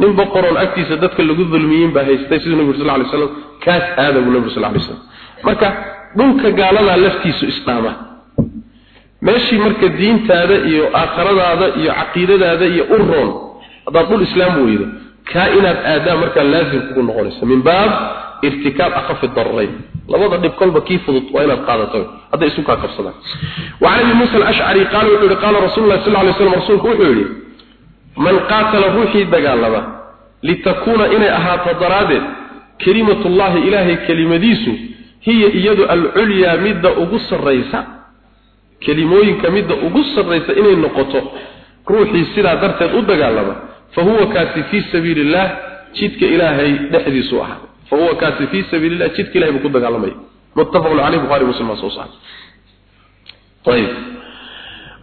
nin boqoroon agtiisa dadka lagu dulmiyin baa haystay siduu nabi sal lay slam kaas aada buu nabi sal lay slam marka dhulka gaaladaa laftiisu isdhaama meeshii marka diintaada iyo aakhiradaada iyo caqiidadaada iyo u roon haddaad dhul islaam weydo kaa inaad aadaan markaa laazim kugu noqonaysa. Min baab irtikaab akhafi dararayn labada dhib kolba kii fudud waa inaad qaadato hadda isu ka qabsadaan wa ali musa al-ash'ari qaal wuxuu qaal rasuulullaahi sallallahu alayhi wasallam rasuulku wuxuu yiri man qatala ruuhi dagaalaba litakuna ina ahata daradeed kalimatullahi ilahi kalimadiisu hiya iyadu alculyaa midda ugu sarreysa kalimooyinka midda ugu sarraysa inay noqoto ruuxii sidaa darteed u dagaalama fa huwa kaasi fii fi sabiilillah jidka ilaahay dhexdiisu ahaa fa kaasi fii sabiili illah jidka ilahay buu ku dagaalamaya muttafaqun caleyh bukhari muslim baa soo saaray ayib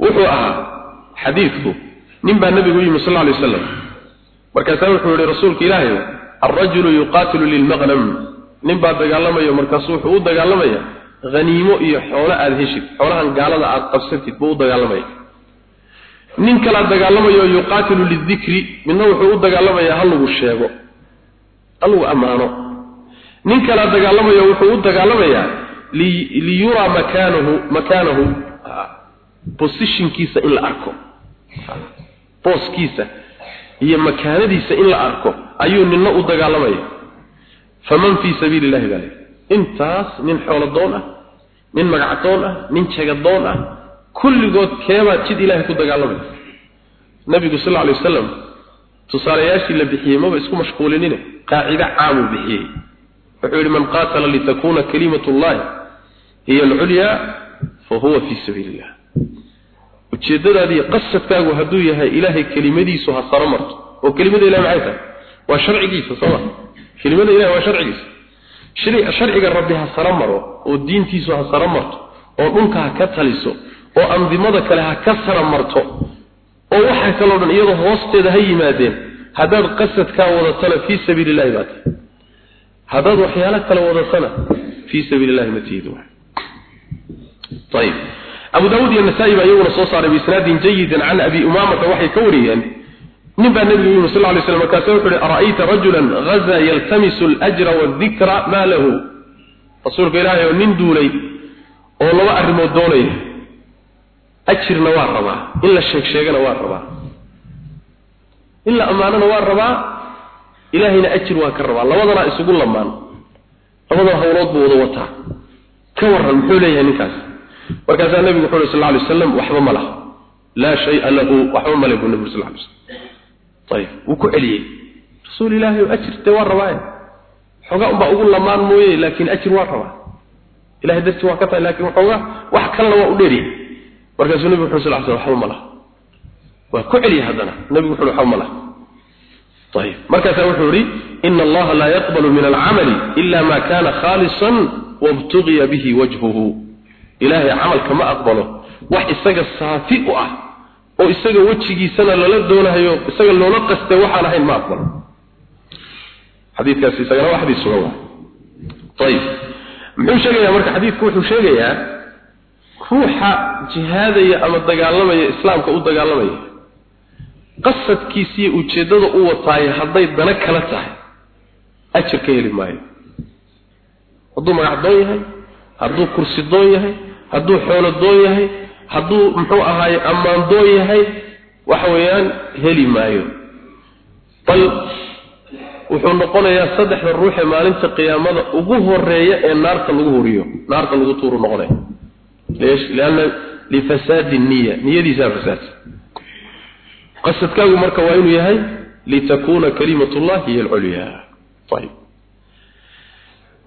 wuxuu ahaa xadiidku nin baa nabigu yimi sal alay wasalam markaasaa wuxuu yihi rasuulka ilaahay alrajulu yuqaatilu lilmaqnam nin baa dagaalamayo markaasu wuxuu u dagaalamaya haniimo iyo xoolo aada heshid xoolahan gaalada aada qabsatid buu u dagaalamaya nin kalaa dagaalamayo yuqaatilu lidikri midna wuxuu u dagaalamayaa ha lagu sheego ha lagu ammaano nin kalaa dagaalamayo wuxuu u dagaalamayaa liyuraa makaanahu makaanahu positionkiisa in la arko. Booskiisa iyo makaanadiisa in la arko. Ayuu ninna u dagaalamaya. Faman fii sabiili illahi baa intaas nin xooladoon ah nin magacdoon ah nin jagadoon ah kulligood keebaa jid ilaahay ku dagaalamaya. Nabigu sal alay wasalam tusaalayaashii la bixiyey maba isku mashquulinine qaacide caamuu bixiyey wuxuu yidhi man qaatala litakuna kalimatu llahi hiya alculyaa fa huwa fii sabiili illah ujeedadaadii qasadkaagu hadduu yahay ilaahay kelimadiisu ha saro marto. Oo kelimada ilahi maxay tahay? Waa sharcigiisa sooma kelimada ilahi waa sharcigiisa. Sharciga rabbi ha saro maro oo diintiisu ha saro marto oo dhulka ha ka taliso oo andimada kale ha ka sara marto oo waxa kaloo dhan iyadoo hoosteeda ha yimaadeen haddaad qasadkaa wadatana fii sabiili illahi baa haddaad waxyaalo kale wadatana fii sabiili illahi ma tihid ayib. Abu daawud iyo nasaa-i baa iyaguna soo saaray biisnaadin jayidin can abi umaamata waxay ka wariyeen. Nin baa nabigu yimi sal lay slam markaasu wuxu uhi ara'ayta rajulan gazaa yaltamisu aljra waadikra maa lahu? Rasuulka ilaahay oo nin duulay oo laba arrimood doonaya ajirna waa ilaahayna ajir waa ka rabaa. Labadana isugu lamaan. Labadana hawlood buu wada wataa. Ka waran muxuu leeyahay ninkaas? Markaasaa nabigu wuxuu uri sal lla alay wasalam waxba ma laha. Laa shaya lahu. Waxba male buu nabigu sal lay slam ayib wuu ku celiyey. Rasuul ilaahay oo ajir dee waa rabaaye xoogaa unbaa ugu lamaan mooye laakiin ajir waa rabaa. Ilahay darti waa ka tahay laakiin waxoogaa wax kalena waa u dheeriya. Markaasuu nabigu wuxuu sal ly slam waxba ma laha. Waa ku celiyey haddana. Nabigu wuxu waxba ma laha ayib markaasaa wuxuu yihi ina allaha laa yaqbalu min alcamali ila ma kana khaalisan wabtugiya bihi wajhuhu. Ilaahay camalka ma aqbalo. Wax isaga saafi u ah oo isaga wejigiisana lala doonahayo isaga loola qaste waxaan ahayn ma aqbalo. Xadiidkaasi isagana waa xadiis sugan ayib muxuu sheegayaa marka xadiidku wuxuu sheegayaa ruuxa jihaadaya ama dagaalamaya islaamka u dagaalamaya qasadkiisiiyo ujeeddada u wataaye hadday dana kala tahay ajir ka heli maayo. Hadduu magacdoon yahay hadduu kursi doon yahay hadduu xoolo doon yahay hadduu muxuu ahaaye ammaan doon yahay waxa weeyaan heli maayo. Bal wuxuu noqonayaa saddexda ruux ee maalinta qiyaamada ugu horreeya ee naarta lagu huriyo naarta lagu tuuru noqonaya. Lianna lifasaadi niya niyadiisaa fasaadsan qasadkaagu marka waa inuu yahay litakuna kalimatullahi hiya alculyaa ayib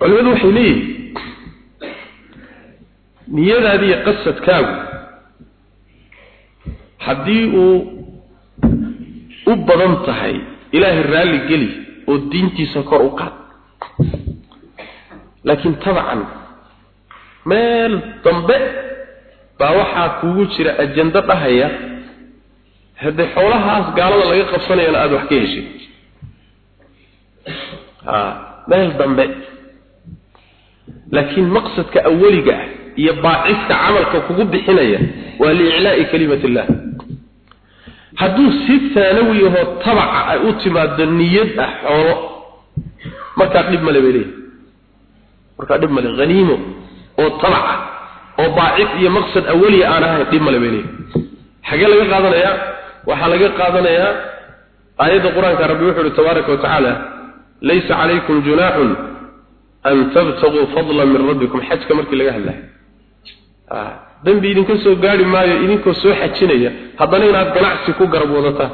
culimadu waxay leeyihiin niyadaadiiyo qasadkaagu haddii uu u badan tahay ilaahay raalli geli oo diintiisa kor u qaad. Laakiin tabcan meel dambe baa waxaa kuugu jira ajando dhahaya haddee xoolahaas gaalada laga qabsanayana aada wax ka heshid. Ha meel dambe. Laakiin maqsadka awaliga ah iyo baacista camalka kugu bixinaya waa liiclaa'i kalimat illah hadduu si taanawi ahoo tabaca ay u timaado niyad ah xoolo markaa dhib male bay leeyihi markaa dhib male haniimo oo tabaca oo baacid iyo maqsad awaliya aan ahayn dhib male bay leeyihi xagee laga qaadanayaa waxaa laga qaadanayaa aayadda qur'aanka rabbi wuxuu uhi tabaaraka watacaala laysa calaykum junaaxun an tabtaguu fadlan min rabbikum. Xajka markii laga hadlayo dambi idinka soo gaari maayo idinkoo soo xajinaya haddana inaad ganacsi ku garab wadataan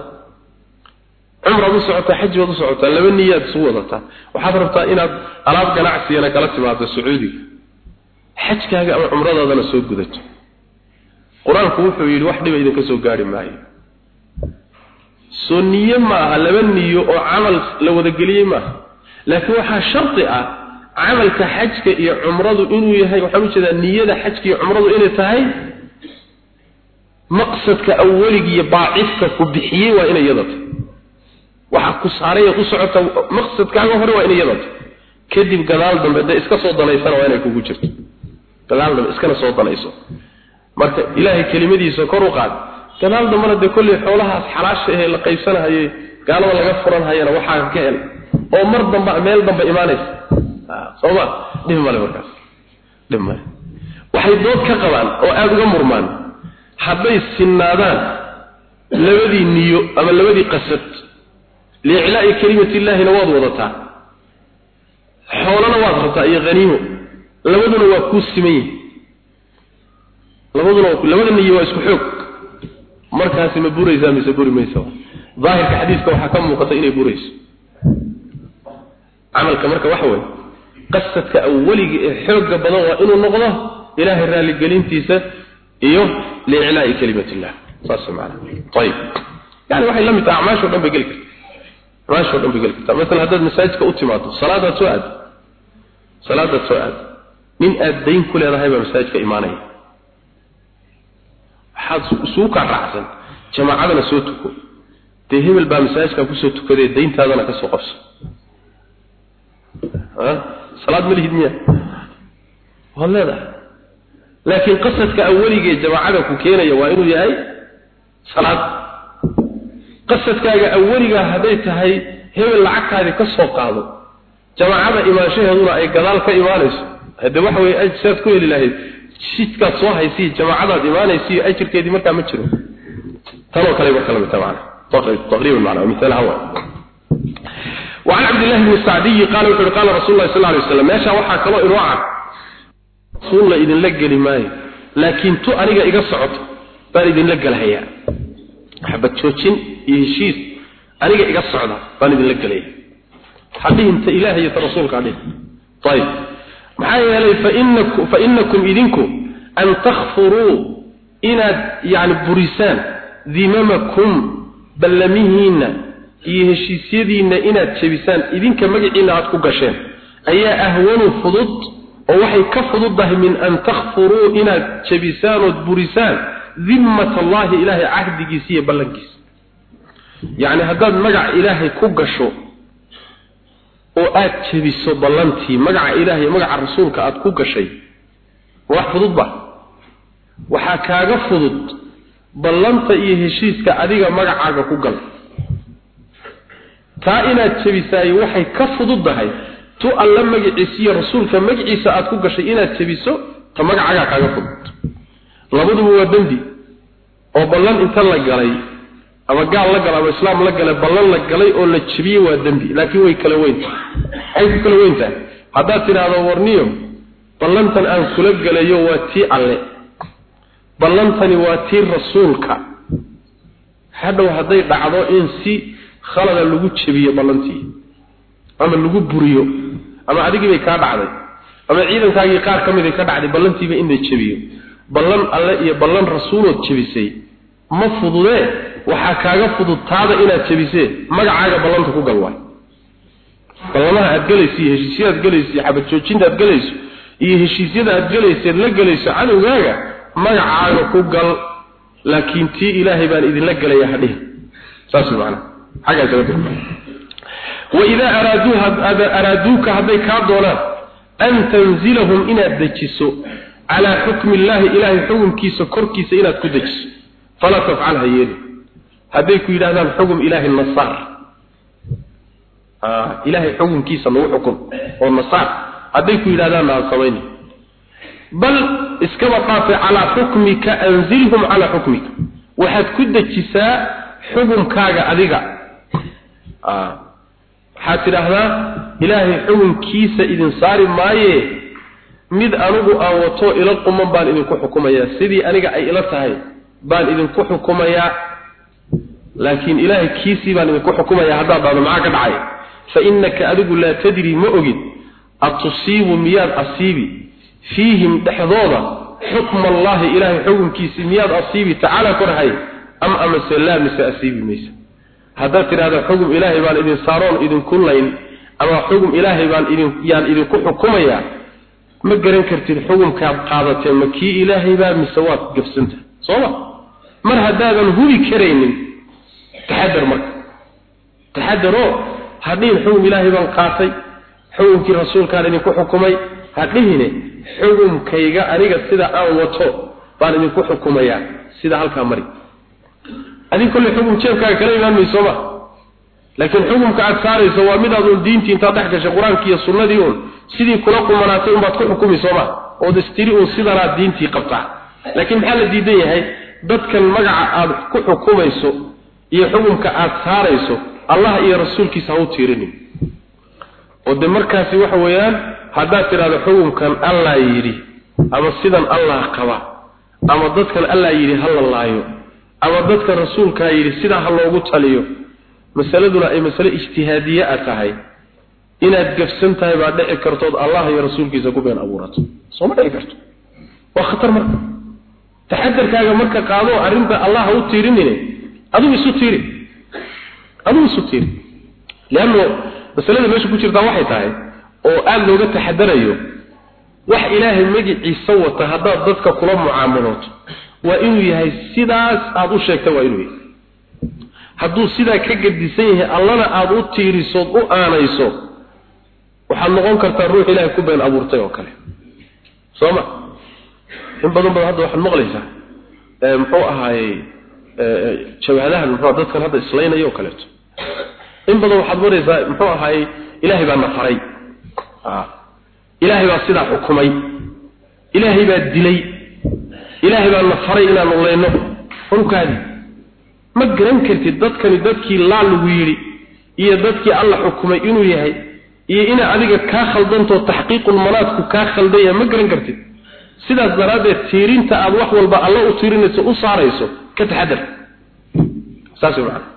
cumraad u socotaa xaj baad u socotaa laba niyaad isu wadataa waxaad rabtaa inaad alaab ganacsigana kala timaado sacuudiga. Xajkaaga ama cumradaadana soo gudato. Qur'aanku wuxuu yidhi wax dhiba idinka soo gaari maayo soo niye maaha laba niyo oo camal la wadageliyey maaha. Laakiin waxaa shardi ah camalka xajka iyo cumradu inuu yahay waxaan u jeedaa niyada xajka iyo cumradu inay tahay maqsadka awaliga iyo baacifka ku bixiyey waa inay yadata waxa ku saaray u socota maqsadkaaga hore waa inay yadata kadib gadaal dambe dee iska soo danaysana waa inay kugu jirto. Gadaal dambe iskana soo danayso. Marka ilaahay kelimadiisa kor u qaad gadaal dambena dee kolley xoolahaas xalaasha ahee la qaybsanahayey gaalada laga furanhayana waxaa ka hel oo mar damba meel dambe imaanaysa. Sooma dhib male markaas. Dhib male waxay dood ka qabaan oo aada uga murmaan. Hadday sinnaadaan labadii niyo ama labadii qasad liiclaa'i kelimatillaahina waad wadataa. Xoolana waad rabtaa iyo haniimo labaduna waa kuu siman yihiin labaduna labada niyo waa isku xoog markaasi ma buraysaa mise buri maysa daahirka xadiiska waxaa ka muuqata inay burayso. Camalka marka waxa weeye qasadka awaliga ee xooga badan waa inuu noqdo ilaahay raaligelintiisa iyo liiclaa'i kalimat illah saas macana ayib yani waxay la mid tahay acmaashoo dhan bay geli kartaa. Acmaashoo dhan bay geli kartaa. Masalan haddaad masaajidka u timaado salaadaad soo aad salaadaad soo aad nin aad dayn ku leedahay baa masaajidka imaanaya waxaad isugu kaa raacsan jamaacadana soo tuko. Dee hebel baa masaajidkaa ku soo tukadee dayntaadana ka soo qabso. Salaad ma lihid miya? Waad leedahay. Laakiin qasadka awaligee jamaacada ku keenaya waa inuu yahay salaad. Qasadkaaga awaligaa hadday tahay hebel lacagtaadii ka soo qaado jamaacada imaanshaheeduna ay gadaal ka imaanayso. Hadde waxa weye saad ku heli lahayd jidkaad soo haysiy jamaacadaad imaanaysiyo ajirkeedii markaa ma jiro tanoo kale marka lamid tahay macana taqriiban macna misaalaha waa وعن عبد الله بن السعدي قال وحر قال رسول الله صلى الله عليه وسلم ماشا waxaa kalo inoo cad rasuul la idin la geli maayo laakiin tu aniga iga socoto baan idin la galaya xabad joojin iyo heshiis aniga iga socda baan idin la galaya hadhiinta ilaahay iyo rasuulka hadhin طيب maxaa yeelay fa innakum fa innakum idinku an takhfuruu inaad yani burisaan dimamakum ballamihiinna iyo heshiisyadiinna inaad jebisaan idinka magaciinna aad ku gasheen. Ayaa ahwanu fudud oo waxay ka fududdahay min an takhfuruu inaad jebisaan ood burisaan dimmat allahi ilaahay cahdigiisa iyo ballankiisa. Yacni haddaad magac ilaahay ku gasho oo aad jebiso ballantii magaca ilaahay iyo magaca rasuulka aad ku gashay. Wax fudud ba. Waxaa kaaga fudud ballanta iyo heshiiska adiga magacaaga ku gal. Taa inaad jebisaay waxay ka fududdahay tu alla magaciisa iyo rasuulka magaciisa aad ku gashay inaad jebiso ta magacaagaa kaaga fudud. Labaduba waa dembi oo ballan inta la galay ama gaal la galay ama islaam la galay ballan la galay oo la jebiyey waa dembi. Laakiin way kala weyntahay waxay ku kala weyntahay haddaad tidhaahdo warniyo ballantan aan kula galayo waa tii alle. Ballantani waa tii rasuulka. Hadhow hadday dhacdo in si khalada lagu jebiyo ballantii ama lagu buriyo ama adigii bay kaa dhacday ama ciidankaagii qaar ka mid ay ka dhacday ballantiiba in la jebiyo ballan alle iyo ballan rasuulood jebisay ma fududee waxaa kaaga fudud taada inaad jebisee magacaaga ballanta ku gal waay. Ballamaha aad gelayso iyo heshiisyadaad gelayso iyo xabad joojinta aad gelayso iyo heshiisyada aad gelayseed la gelayso cadowgaaga magacaaga ku gal laakiin tii ilaahay baan idinla gelaya hadhihin saas macana waidaa araaduuka hadday kaa doonaan an tanzilahum inaad dejiso calaa xukmi illaahi ilaahay xukumkiisa korkiisa inaad ku dejiso. Falaa tafcal ha yeeli hadday ku yidhahdaan xugum ilaahay nasaar. Ilaahay xukumkiisa nagu xukum oo nasaar. Hadday ku yidhahdaanna ha samayni bal iskaba dhaafe calaa xukmika anzilhum calaa xukmika. Waxaad ku dejisaa xukumkaaga adiga. Waxaad tidhaahdaa ilaahay xukunkiisa idin saari maaye. Mid anigu aan wato ila quman baan idinku xukumayaa. Sidii aniga ay ila tahay baan idinku xukumayaa laakiin ilaahay kiisii baan idinku xukumayaa haddaad dhahdo maxaa ka dhacay? Fa innaka adigu laa tadri ma ogid. Atusiibu miyaad asiibi? Fiihim dhexdooda xukma allaahi ilaahay xukunkiisii miyaad asiibi? Tacaala korahay am amase laa mise asiibi maysa. Haddaad tidhahda xugum ilaahay baan idin saaroon idinku layn ama xugum ilaahay baan idin yaan idinku xukumayaa ma garan kartid xugumkaad qaadatee ma kii ilaahay baa mise waad gabsanta? Sooma mar haddaadan hubi karaynin taxadar marka. Taxadaroo hadhihin xugum ilaahay baan qaatay xugumkii rasuulkaan idinku xukumay hadhihine xugumkayga aniga sida aan wato baan idinku xukumayaa sida halkaa mari. Adig kolle xukun jeebkaaga kala imaan mayso ma laakiin xukumka aad saarayso waa mid aad uun diintii intaad dhex gashay qur'aankii iyo sunnadii uun sidii kula qumanaatay unbaad ku xukumi sooma ood istiri uun sidanaad diintii qabtaa. Laakiin maxaa la diidan yahay? Dadkan magaca aad ku xukumayso iyo xukumka aad saarayso allah iyo rasuulkiisa ha u tiirinin. Oo de markaasi waxa weeyaan haddaad tidhahdo xukumkan allah yidhi ama sidan allah qaba ama dadkan allah yidhi ha la laayo ama dadka rasuulkaa yidhi sidaa ha loogu taliyo masaladuna ay masale ijtihaadiye a tahay. Inaad gafsan tahay baa dhici kartood allah iyo rasuulkiisa ku been abuurato. Sooma dhici karto? Waa khatar marka. Taxadarkaaga marka qaado arrinta allah ha u tiirinine adigu isu tiiri. Adigu isu tiiri. Leanno masalada meesha ku jirtaa waxay tahay oo aada looga taxadarayo wax ilaahay magiciisa wata haddaad dadka kula mucaamalooto waa inuu yahay sidaas aada u sheegta waa inuu yahay. Hadduu sidaa ka gedisan yahay allana aada u tiirisood u aanayso waxaad noqon kartaa ruux ilaahay ku been abuurtay oo kale. Soo ma? In badan badan hadda waxaad maqlaysaa muxuu ahaayey jawahadahan muxuu dadkan hadda islaynaya oo kaleeto. In badan waxaad maraysaa muxuu ahaayey ilaahay baa na faray ilaahay baa sidaa xukumay. Ilaahay baa dilay. Ilaahay baa na faray inaan ulayno runkaadi ma garan kartid dadkani dadkii laa lagu yidhi iyo dadkii alla xukumay inuu yahay iyo ina adiga kaa khaldantoo taxqiiqulmanaadku kaa khaldan ma garan kartid sidaas daraaddeed tiirinta aad wax walba alla u tiirinayso u saarayso ka taxadar saas macana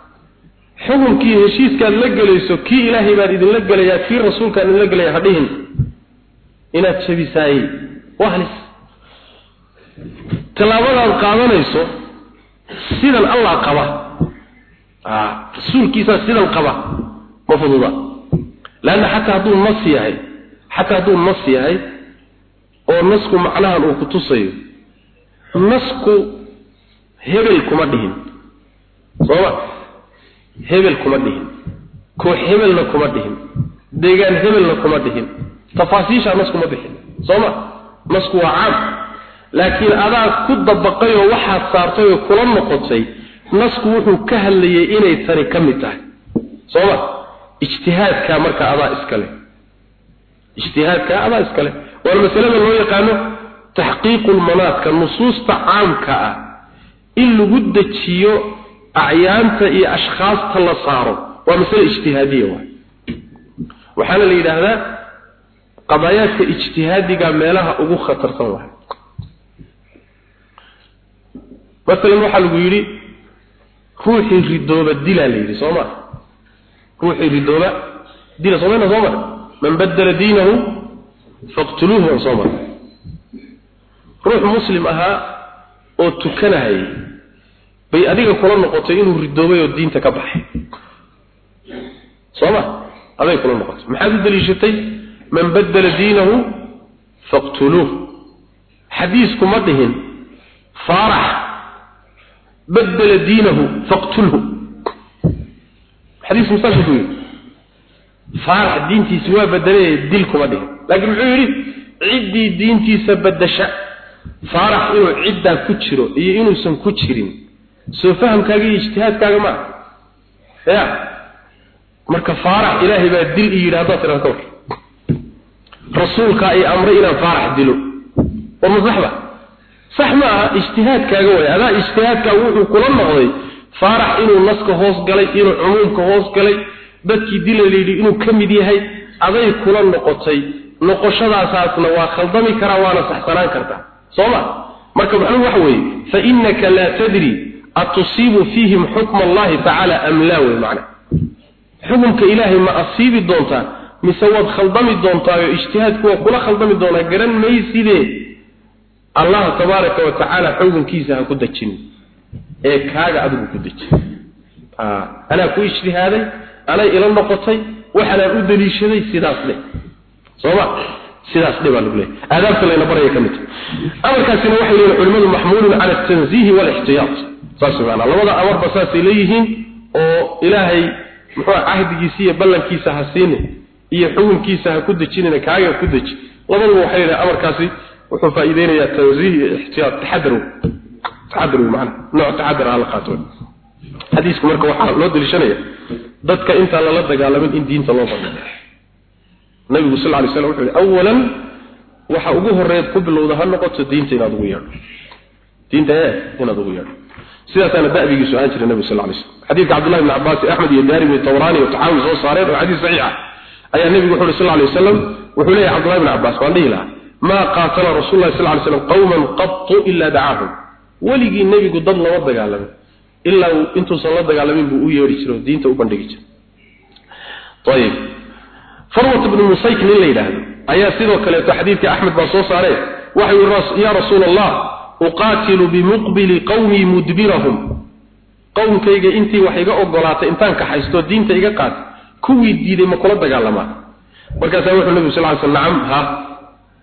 xukunkii heshiiskaad la gelayso kii ilaahay baad idinla gelayaa kii rasuulkaan idinla gelaya ha dhihin. Inaad jabisaayey waa tallaabadaad qaadanayso sidan allah qaba. Rasuulkiisaa sidan qaba. Ma fududa. Leanna xataa hadduu nas yahay xataa hadduu nas yahay oo nasku macnahan uu ku tusayo nasku hebel kuma dhihin. Sooma hebel kuma dhihin. Koox hebelna kuma dhihin. Deegaan hebelna kuma dhihin. Tafaasiishaa nasku ma bixin. Sooma nasku waa caam laakiin adaa ku dabaqay oo waxaad saartay oo kula noqotay nasku wuxuu ka hadlayay inay tani ka mid tahay. Sooma ijtihaadkaa marka adaa iskale ijtihaadkaa adaa iskale waana masalada loo yaqaano taxqiiqulmanaadka nusuusta caamka ah in lagu dejiyo acyaanta iyo ashkhaasta la saaro. Waa masale ijtihaadiya waay. Waxaana la yidhaahdaa qadaayaadka ijtihaadiga meelaha ugu khatarsan waay. Masalan waxaa lagu yidhi ruuxii ridooba dilaa la yidhi soo ma? Ruuxii ridooba dila somayna soo mar man badala diinahu faqtuluuhu waan soo mar ruux muslim ahaa oo tukanahayay bay adiga kula noqotay inuu ridoobay oo diinta ka baxay. Soo ma? Aday kula noqotay. Maxaad u daliishatay? Man badala diinahu faqtuluuh xadiisku ma dhihin. Faarax. Badala diinahu faqtulhu xadiisku saasuu ku faarax diintiisa waa bedelay dil kuma dhigin laakiin muxuu yidhi ciddii diintiisa bedasha faarax inuu ciddaa ku jiro iyo inuusan ku jirin soo fahamkaaga iyo ijtihaadkaaga ma ya marka faarax ilaahay baa dil i yidhi haddaad tidhahdo ka war rasuulka ay amray inaan faarax dilo. War ma sax ma aha ijtihaadkaaga way. Adaa ijtihaadkaaga wuxuu kula noqday faarax inuu naska hoos galay inuu cumuumka hoos galay dadkii dila layidhi inuu ka mid yahay aday kula noqotay. Noqoshadaasaasna waa khaldami karaa waana saxsanaan kartaa soo ma marka macnuhu waxa weeye? Fa innaka laa tadri atusiibu fiihim xukma allahi tacaala am laa wey macna. Xukumka ilaahay ma asiibi doontaa mise waad khaldami doontaa oo ijtihaadku waa kula khaldami doonaa garan mayside allah tabaaraka wa tacaala xukunkiisa ha ku dejin ee kaaga adigu ku deji anaa ku ijtihaaday anay ila noqotay waxaanaan u daliishaday sidaas le sooma sidaas dhe baa lagu leeyahy aadaabta layna baraya ka mid amarkaasina waxay leeyihiin culimadu maxmuulun cala altanziihi waalixtiyaat saas maanaa labada amarba saasay leeyihiin oo ilaahay muxuu cahdigiisa iyo ballankiisa ha siine iyo xukunkiisa ha ku dejinina kaaga ku deji. Labaduba waxay leedahay amarkaasi wuxuu faa'iideynayaa tanziih iyo ixtiyaat. Taxadar taxadar wey macana nooc taxadar ha la qaato. Xadiisku marka waxaa loo daliishanaya dadka intaan lala dagaalamin in diinta loo bandhigo nabigu sal ly slam wuxuu yihi awalan waxa ugu horeed ku bilowda ha noqoto diinta inaad ugu yeedho. Diinta ee inaad ugu yeedho. Sidaasaana da'bigiisu ahaan jiray nabigu sal lay slam xadiidka cabdullahi bn cabbaas axmed iyo daarimi tawraani iyo taxaawi soo saareen oo xadiis saxiixa ayaa nebigu wuxu uhi sal lay wasalam wuxuu leeyahy cabdullahi bn cabbaas waan dhihi lahaa maa qaatala rasul lahi sal lay slam qawman qatu ilaa dacaahum weligii nebigu dad lama dagaalamin ilaa intuusan la dagaalamin buu u yeedhi jiray oo diinta u bandhigi jiray. Ayib farwat ibnu musayk nin la yidhaahdo ayaa sidoo kaleeto xadiidka axmed baa soo saaree waxa yidhi yaa rasuula allah uqaatilu bimuqbili qawmii mudbirahum. Qowmkayga intii wax iga ogolaatay intaan kaxaysto diinta iga qaatay kuwii diiday ma kula dagaalamaa markaasaa wuxuu nabigu sal ly sl nacam ha.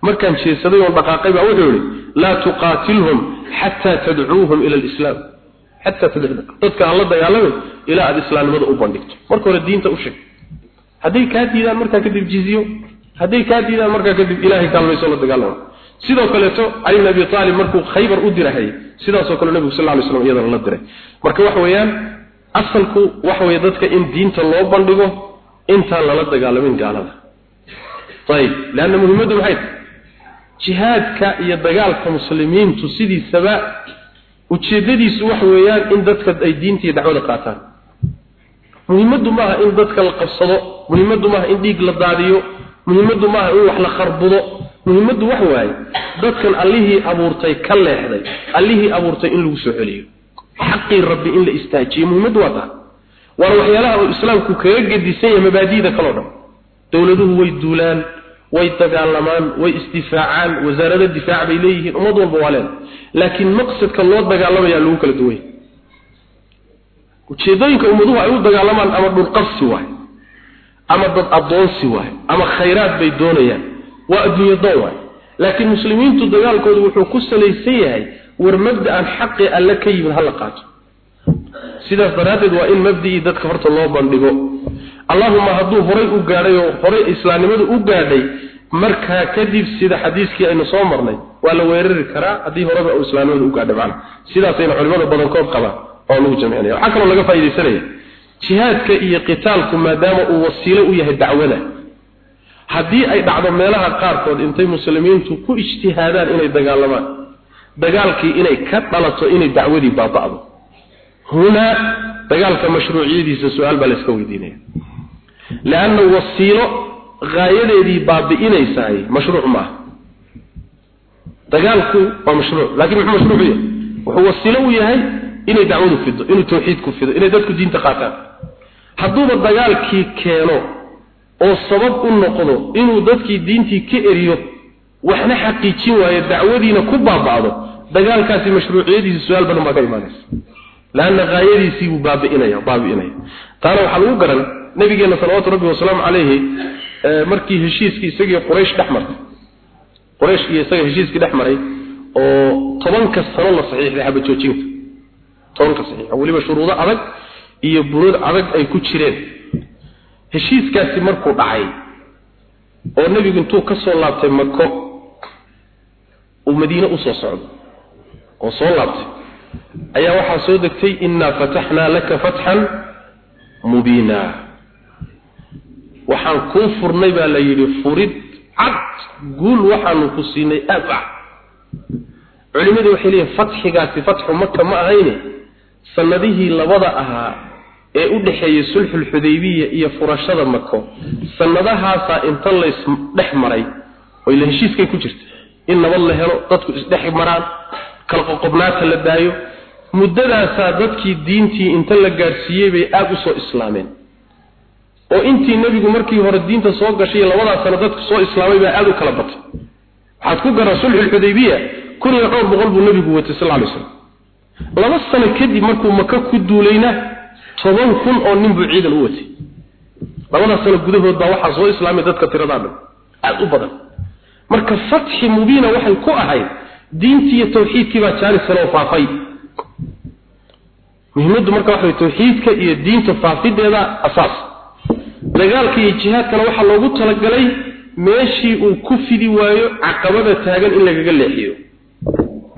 Markaan jeesaday oon dhaqaaqay baa wuxuu yihi laa tuqaatilhum xataa tadcuuhum ila alislaam xataa tadcu dadka aan la dagaalamin ilaa aada islaamnimada u bandhigto marka hore diinta u sheeg hadday kaa diidaan markaa kadib jiziyo hadday kaa diidaan markaa kadib ilaahay kaalmayso la dagaalama sidoo kaleeto cali bn abi aalib markuu khaybar u dirahay sidaasoo kale nebigu sal ly slam iyadana la diray marka waxa weeyaan asalku waxa weeye dadka in diinta loo bandhigo intaan lala dagaalamin gaalada ayib leanna muhimaddu maxay tahay jihaadka iyo dagaalka muslimiintu sidiisaba ujeeddadiisu waxa weeyaan in dadka ay diinta iyo dacwada qaataan. Muhimaddu maaha in dadka la qabsado muhimaddu maaha in dhiig la daadiyo muhimaddu maaha in wax la kharbudo. Muhimaddu wax waaye dadkan allihii abuurtay ka leexday allihii abuurtay in lagu soo celiyo. Xaqii rabbi in la istaajiyo muhimaddu waa taa waana waxyaalaha uu islaamku kaga gedisan yahay mabaadi'da kaloo dhan. Dowladuhu way duulaan way dagaalamaan way isdifaacaan wasaarado difaac bay leeyihiin ummad walba waa leen. Laakiin maqsadka loo dagaalamayaa lagu kala duway. Ujeedooyinka ummaduhu ay u dagaalamaan ama dhulqabsi waay ama dad addoonsi waay ama khayraad bay doonayaan waa adduunyo doon waay laakiin muslimiintu dagaalkoodu wuxuu ku salaysan yahay war mabda'an xaqi alle ka yimid hala qaato sidaas daraaddeed waa in mabda'ii dadka horta loo bandhigo. Allahuma hadduu horay u gaadhay oo horay islaamnimadu u gaadhay markaa kadib sida xadiiskii aynu soo marnay waa la weerari karaa haddii horeba uu islaamnimadu u gaadhay macna. Sidaasayna culimada badankood qabaan oo lagu jamcinaya waxaa kaloo laga faa'iidaysanaya jihaadka iyo qitaalku maadaama uu wasiilo u yahay dacwada. Haddii ay dhacdo meelaha qaarkood intay muslimiintu ku ijtihaadaan inay dagaalamaan dagaalkii inay ka dhalato inay dacwadii baaba'do hunaa dagaalka mashruuciyadiisa su'aal baa la iska weydiinaya. Leanna wasiilo haayadeedii baabi'inaysahay mashruuc maaha dagaalku waa mashruuc laakiin muxuu mashruuc yahay? Wuxuu wasiilo u yahay inay dacwadu fido inuu tawxiidku fido inay dadku diinta qaataan. Hadduuba dagaalkii keeno oo sabab u noqdo inuu dadkii diintii ka eriyo waxna xaqiijin waayo dacwadiina ku baaba'do dagaalkaasi mashruuciyadiisa su'aal badan baa ka imaanaysa laanna haayadiisii buu baabi'inaya baabi'inaya taana waxaa lagu garan nabigeena salawaatu rabbi wasalaamu calayhi markii heshiiskii isagii quraysh dhex martay quraysh iyo isaga heshiiskii dhex maray oo tobanka sano la saxiixday xabajoojinta tobanka saxiix weliba shuruudo adag iyo burood adag ay ku jireen heshiiskaasi markuu dhacay oo nebigu intuu ka soo laabtay mako uu madiine u soo socdo oo soo laabtay ayaa waxaa soo degtay innaa fataxnaa laka fatxan mubiina. Waxaan kuu furnay baa la yidhi furid cad guul waxaanu ku siinay aad ah culimmadu waxay leeyihiin fatxigaasi fatxu maka ma ahayne. Sanadihii labada ahaa ee u dhexeeyey sulxulxudaybiya iyo furashada mako sanadahaasaa inta lays dhex maray oo ila heshiiskay ku jirta in nabad la helo dadku isdhex maraan kala qoqobnaata la daayo muddadaasaa dadkii diintii inta la gaadhsiiyey bay aada u soo islaameen. Oo intii nebigu markii hore diinta soo gashay labadaa sano dadku soo islaamay baa aada u kala batay. Waxaad ku garaa sulxulxudaybiya kun iyo dhowr boqol buu nebigu watay sal ly slam laba sano kadib markuu maka ku duulayna toban kun oo nin buu ciidan u watay. Labadaas sano gudahood baa waxaa soo islaamay dadka tiradaa dhan aada u badan. Marka fatxi mubiina waxay ku ahayd diintii iyo tawxiidkii baa jaanisana oo faafay muhiimaddu marka waxa way tawxiidka iyo diinta faafideeda asaas dagaalka iyo jihaadkana waxaa loogu talagalay meeshii uu ku fidi waayo caqabada taagan in lagaga leexiyo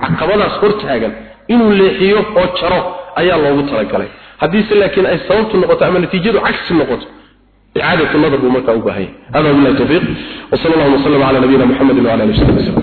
caqabadaas hor taagan inuu leexiyo oo jaro ayaa loogu talagalay haddiise laakiin ay sababtu noqoto ama natiijadu cagsi noqoto إعادة النظر بمركة أبهي هذا بالله التوفيق وصلى الله وسلم على نبينا محمد وعلى آله وصحبه وسلم